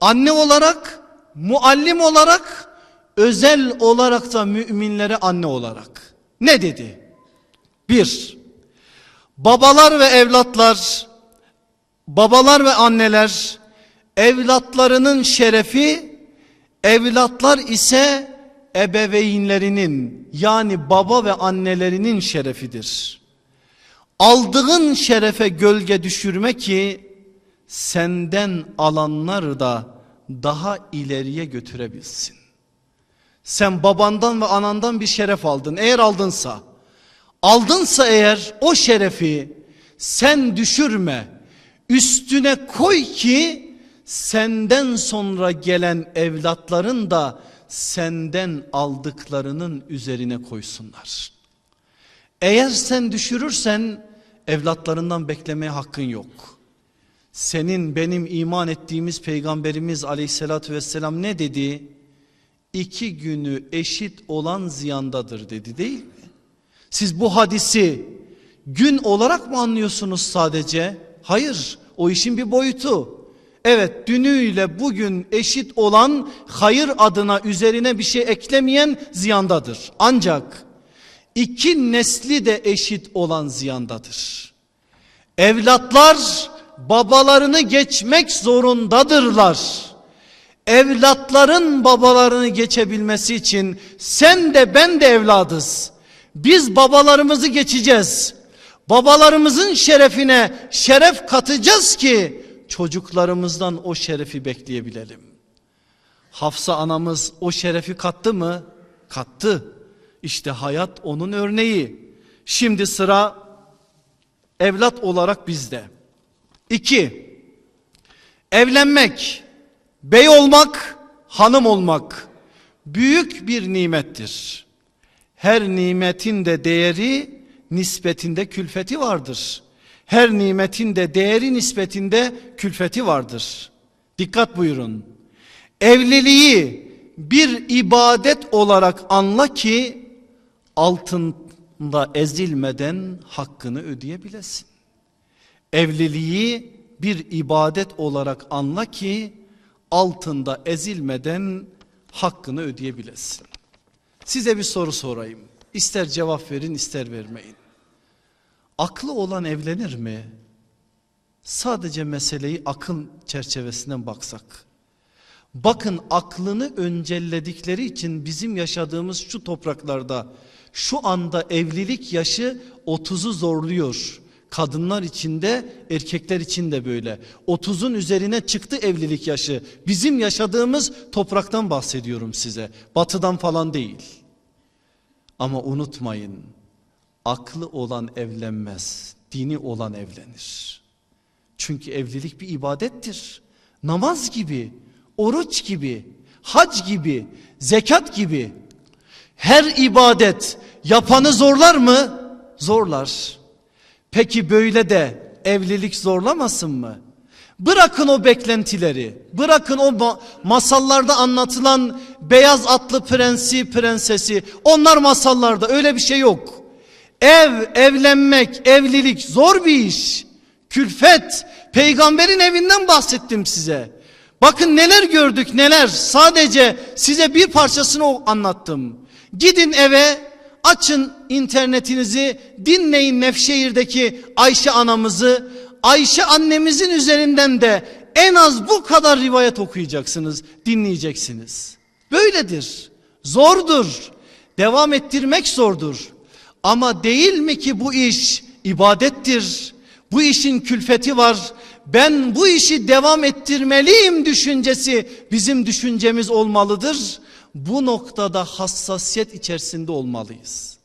anne olarak, muallim olarak, özel olarak da müminlere anne olarak. Ne dedi? Bir, babalar ve evlatlar, babalar ve anneler evlatlarının şerefi, evlatlar ise ebeveynlerinin yani baba ve annelerinin şerefidir. Aldığın şerefe gölge düşürme ki senden alanlar da daha ileriye götürebilsin. Sen babandan ve anandan bir şeref aldın eğer aldınsa aldınsa eğer o şerefi sen düşürme üstüne koy ki senden sonra gelen evlatların da senden aldıklarının üzerine koysunlar. Eğer sen düşürürsen evlatlarından beklemeye hakkın yok. Senin benim iman ettiğimiz peygamberimiz aleyhissalatü vesselam ne dedi? İki günü eşit olan ziyandadır dedi değil mi? Siz bu hadisi gün olarak mı anlıyorsunuz sadece? Hayır o işin bir boyutu. Evet dünüyle bugün eşit olan hayır adına üzerine bir şey eklemeyen ziyandadır. Ancak iki nesli de eşit olan ziyandadır. Evlatlar babalarını geçmek zorundadırlar. evlatların babalarını geçebilmesi için sen de ben de evladız. Biz babalarımızı geçeceğiz. Babalarımızın şerefine şeref katacağız ki çocuklarımızdan o şerefi bekleyebilelim. Hafsa anamız o şerefi kattı mı? Kattı. İşte hayat onun örneği. Şimdi sıra evlat olarak bizde. İki, evlenmek, bey olmak, hanım olmak büyük bir nimettir. Her nimetin de değeri nispetinde külfeti vardır. Her nimetin de değeri nispetinde külfeti vardır. Dikkat buyurun. Evliliği bir ibadet olarak anla ki altında ezilmeden hakkını ödeyebilesin. Evliliği bir ibadet olarak anla ki altında ezilmeden hakkını ödeyebilesin. Size bir soru sorayım. İster cevap verin ister vermeyin. Aklı olan evlenir mi? Sadece meseleyi akıl çerçevesinden baksak. Bakın aklını öncelledikleri için bizim yaşadığımız şu topraklarda şu anda evlilik yaşı 30'u zorluyor. Kadınlar için de erkekler için de böyle. 30'un üzerine çıktı evlilik yaşı. Bizim yaşadığımız topraktan bahsediyorum size. Batıdan falan değil. Ama unutmayın aklı olan evlenmez. Dini olan evlenir. Çünkü evlilik bir ibadettir. Namaz gibi, oruç gibi, hac gibi, zekat gibi. Her ibadet yapanı zorlar mı? Zorlar. Peki böyle de evlilik zorlamasın mı? Bırakın o beklentileri, bırakın o ma masallarda anlatılan beyaz atlı prensi, prensesi. Onlar masallarda öyle bir şey yok. Ev, evlenmek, evlilik zor bir iş. Külfet, peygamberin evinden bahsettim size. Bakın neler gördük neler sadece size bir parçasını anlattım. Gidin eve açın internetinizi dinleyin Nefşehir'deki Ayşe anamızı. Ayşe annemizin üzerinden de en az bu kadar rivayet okuyacaksınız dinleyeceksiniz. Böyledir zordur devam ettirmek zordur. Ama değil mi ki bu iş ibadettir. Bu işin külfeti var. Ben bu işi devam ettirmeliyim düşüncesi bizim düşüncemiz olmalıdır. Bu noktada hassasiyet içerisinde olmalıyız.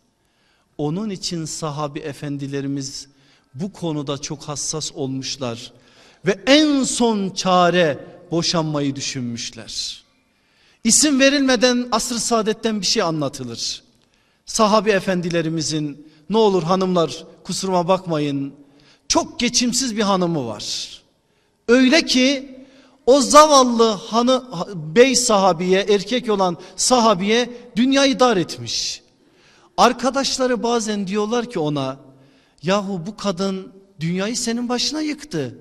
Onun için sahabi efendilerimiz bu konuda çok hassas olmuşlar ve en son çare boşanmayı düşünmüşler. İsim verilmeden asr-ı saadetten bir şey anlatılır. Sahabi efendilerimizin ne olur hanımlar kusuruma bakmayın çok geçimsiz bir hanımı var. Öyle ki o zavallı hanı bey sahabiye erkek olan sahabiye dünyayı dar etmiş. Arkadaşları bazen diyorlar ki ona yahu bu kadın dünyayı senin başına yıktı.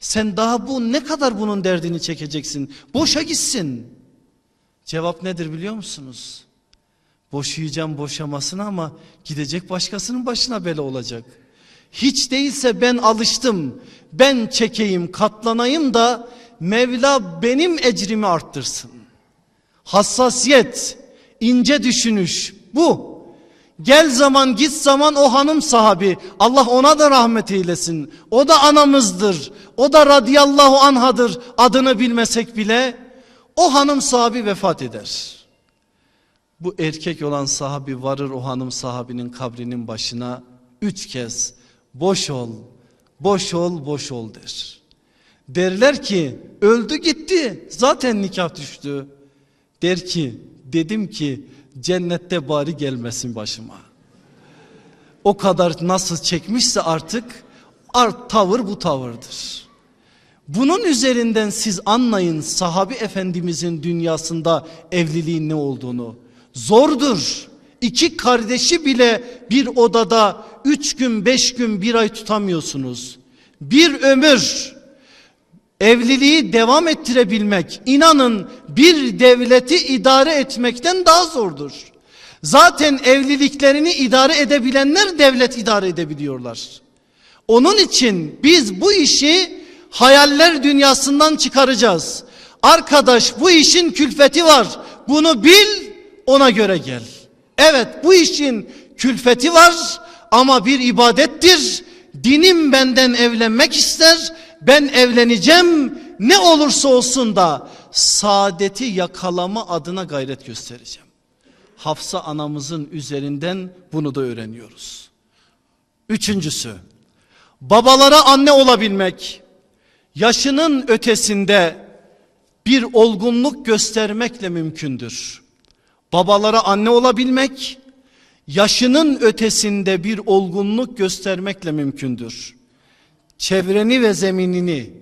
Sen daha bu ne kadar bunun derdini çekeceksin? Boşa gitsin. Cevap nedir biliyor musunuz? Boşayacağım boşamasına ama gidecek başkasının başına bela olacak. Hiç değilse ben alıştım. Ben çekeyim katlanayım da Mevla benim ecrimi arttırsın. Hassasiyet, ince düşünüş bu. Gel zaman git zaman o hanım sahabi Allah ona da rahmet eylesin. O da anamızdır. O da radıyallahu anhadır adını bilmesek bile o hanım sahabi vefat eder. Bu erkek olan sahabi varır o hanım sahabinin kabrinin başına üç kez boş ol, boş ol, boş ol der. Derler ki öldü gitti zaten nikah düştü. Der ki dedim ki cennette bari gelmesin başıma. O kadar nasıl çekmişse artık art tavır bu tavırdır. Bunun üzerinden siz anlayın sahabi efendimizin dünyasında evliliğin ne olduğunu. Zordur. İki kardeşi bile bir odada üç gün beş gün bir ay tutamıyorsunuz. Bir ömür evliliği devam ettirebilmek inanın bir devleti idare etmekten daha zordur. Zaten evliliklerini idare edebilenler devlet idare edebiliyorlar. Onun için biz bu işi hayaller dünyasından çıkaracağız. Arkadaş bu işin külfeti var. Bunu bil ona göre gel. Evet bu işin külfeti var ama bir ibadettir. Dinim benden evlenmek ister. Ben evleneceğim. Ne olursa olsun da saadeti yakalama adına gayret göstereceğim. Hafsa anamızın üzerinden bunu da öğreniyoruz. Üçüncüsü babalara anne olabilmek yaşının ötesinde bir olgunluk göstermekle mümkündür. Babalara anne olabilmek yaşının ötesinde bir olgunluk göstermekle mümkündür. Çevreni ve zeminini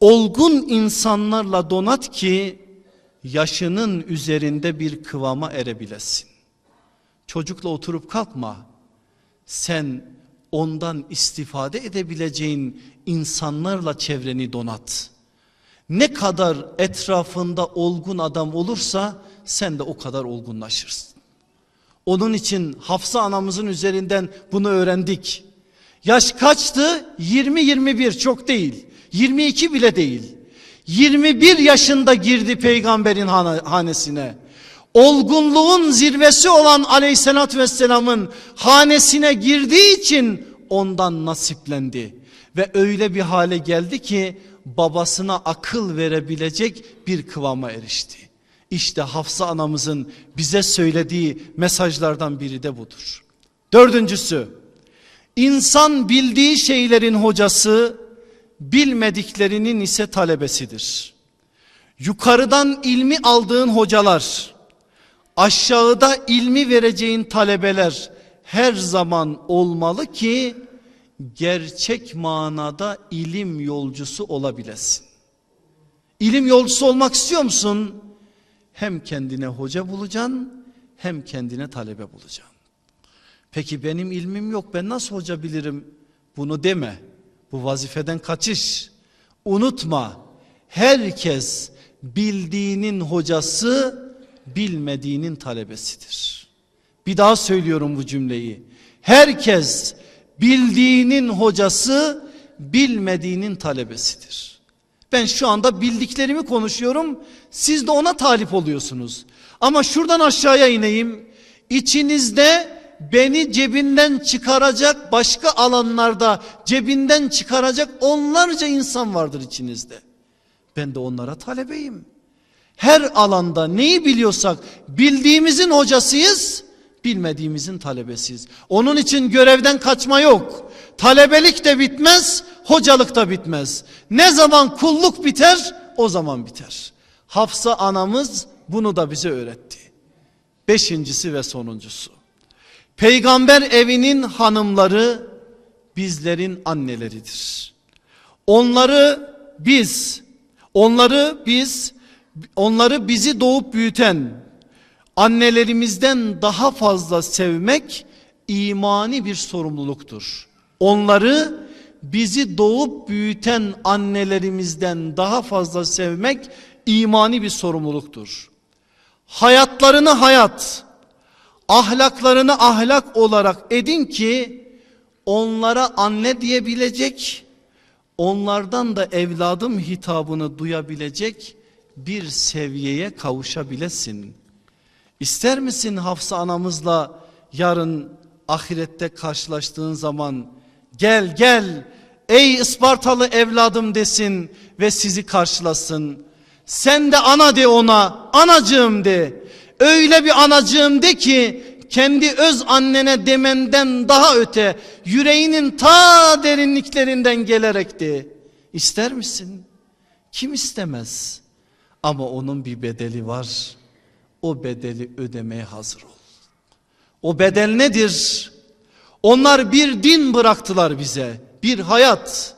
olgun insanlarla donat ki yaşının üzerinde bir kıvama erebilesin. Çocukla oturup kalkma. Sen ondan istifade edebileceğin insanlarla çevreni donat. Ne kadar etrafında olgun adam olursa sen de o kadar olgunlaşırsın. Onun için Hafsa anamızın üzerinden bunu öğrendik. Yaş kaçtı? 20-21 çok değil. 22 bile değil. 21 yaşında girdi peygamberin hanesine. Olgunluğun zirvesi olan aleyhissalatü vesselamın hanesine girdiği için ondan nasiplendi. Ve öyle bir hale geldi ki babasına akıl verebilecek bir kıvama erişti. İşte Hafsa anamızın bize söylediği mesajlardan biri de budur. Dördüncüsü insan bildiği şeylerin hocası bilmediklerinin ise talebesidir. Yukarıdan ilmi aldığın hocalar aşağıda ilmi vereceğin talebeler her zaman olmalı ki gerçek manada ilim yolcusu olabilesin. İlim yolcusu olmak istiyor musun? Hem kendine hoca bulacaksın hem kendine talebe bulacaksın. Peki benim ilmim yok ben nasıl hoca bilirim? Bunu deme. Bu vazifeden kaçış. Unutma herkes bildiğinin hocası bilmediğinin talebesidir. Bir daha söylüyorum bu cümleyi. Herkes bildiğinin hocası bilmediğinin talebesidir. Ben şu anda bildiklerimi konuşuyorum. Siz de ona talip oluyorsunuz. Ama şuradan aşağıya ineyim. İçinizde beni cebinden çıkaracak başka alanlarda cebinden çıkaracak onlarca insan vardır içinizde. Ben de onlara talebeyim. Her alanda neyi biliyorsak bildiğimizin hocasıyız, bilmediğimizin talebesiyiz. Onun için görevden kaçma yok. Talebelik de bitmez, hocalık da bitmez. Ne zaman kulluk biter, o zaman biter. Hafsa anamız bunu da bize öğretti. Beşincisi ve sonuncusu. Peygamber evinin hanımları bizlerin anneleridir. Onları biz, onları biz, onları bizi doğup büyüten annelerimizden daha fazla sevmek imani bir sorumluluktur. Onları bizi doğup büyüten annelerimizden daha fazla sevmek imani bir sorumluluktur. Hayatlarını hayat, ahlaklarını ahlak olarak edin ki onlara anne diyebilecek, onlardan da evladım hitabını duyabilecek bir seviyeye kavuşabilesin. İster misin Hafsa anamızla yarın ahirette karşılaştığın zaman gel gel ey Ispartalı evladım desin ve sizi karşılasın. Sen de ana de ona anacığım de. Öyle bir anacığım de ki kendi öz annene demenden daha öte yüreğinin ta derinliklerinden gelerek de. İster misin? Kim istemez? Ama onun bir bedeli var. O bedeli ödemeye hazır ol. O bedel nedir? Onlar bir din bıraktılar bize. Bir hayat.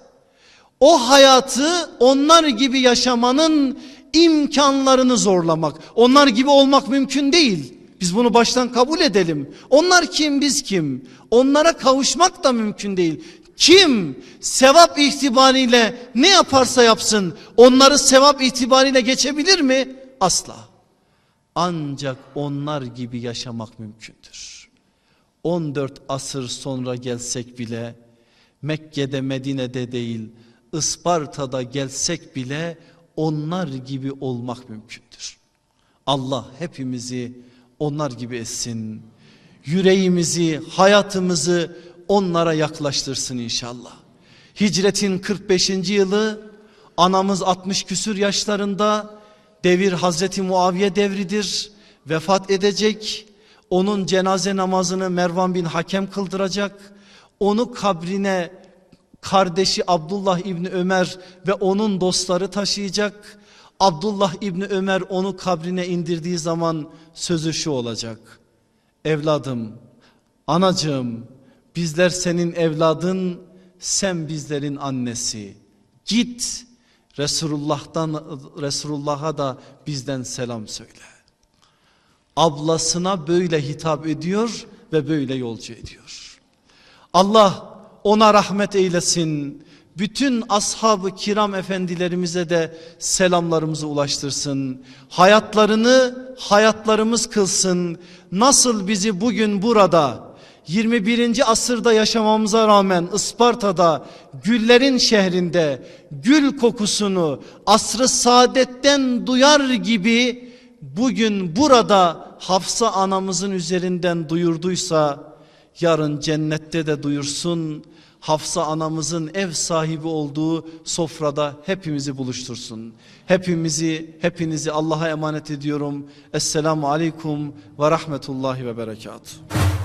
O hayatı onlar gibi yaşamanın imkanlarını zorlamak. Onlar gibi olmak mümkün değil. Biz bunu baştan kabul edelim. Onlar kim biz kim? Onlara kavuşmak da mümkün değil. Kim sevap itibariyle ne yaparsa yapsın onları sevap itibariyle geçebilir mi? Asla. Ancak onlar gibi yaşamak mümkündür. 14 asır sonra gelsek bile Mekke'de Medine'de değil Isparta'da gelsek bile onlar gibi olmak mümkündür. Allah hepimizi onlar gibi etsin. Yüreğimizi, hayatımızı onlara yaklaştırsın inşallah. Hicretin 45. yılı anamız 60 küsür yaşlarında devir Hazreti Muaviye devridir. Vefat edecek. Onun cenaze namazını Mervan bin Hakem kıldıracak. Onu kabrine kardeşi Abdullah İbni Ömer ve onun dostları taşıyacak. Abdullah İbni Ömer onu kabrine indirdiği zaman sözü şu olacak. Evladım, anacığım bizler senin evladın, sen bizlerin annesi. Git Resulullah'tan Resulullah'a da bizden selam söyle. Ablasına böyle hitap ediyor ve böyle yolcu ediyor. Allah ona rahmet eylesin. Bütün ashab-ı kiram efendilerimize de selamlarımızı ulaştırsın. Hayatlarını hayatlarımız kılsın. Nasıl bizi bugün burada 21. asırda yaşamamıza rağmen Isparta'da güllerin şehrinde gül kokusunu asrı saadetten duyar gibi bugün burada Hafsa anamızın üzerinden duyurduysa yarın cennette de duyursun. Hafsa anamızın ev sahibi olduğu sofrada hepimizi buluştursun. Hepimizi, hepinizi Allah'a emanet ediyorum. Esselamu Aleyküm ve Rahmetullahi ve Berekatuhu.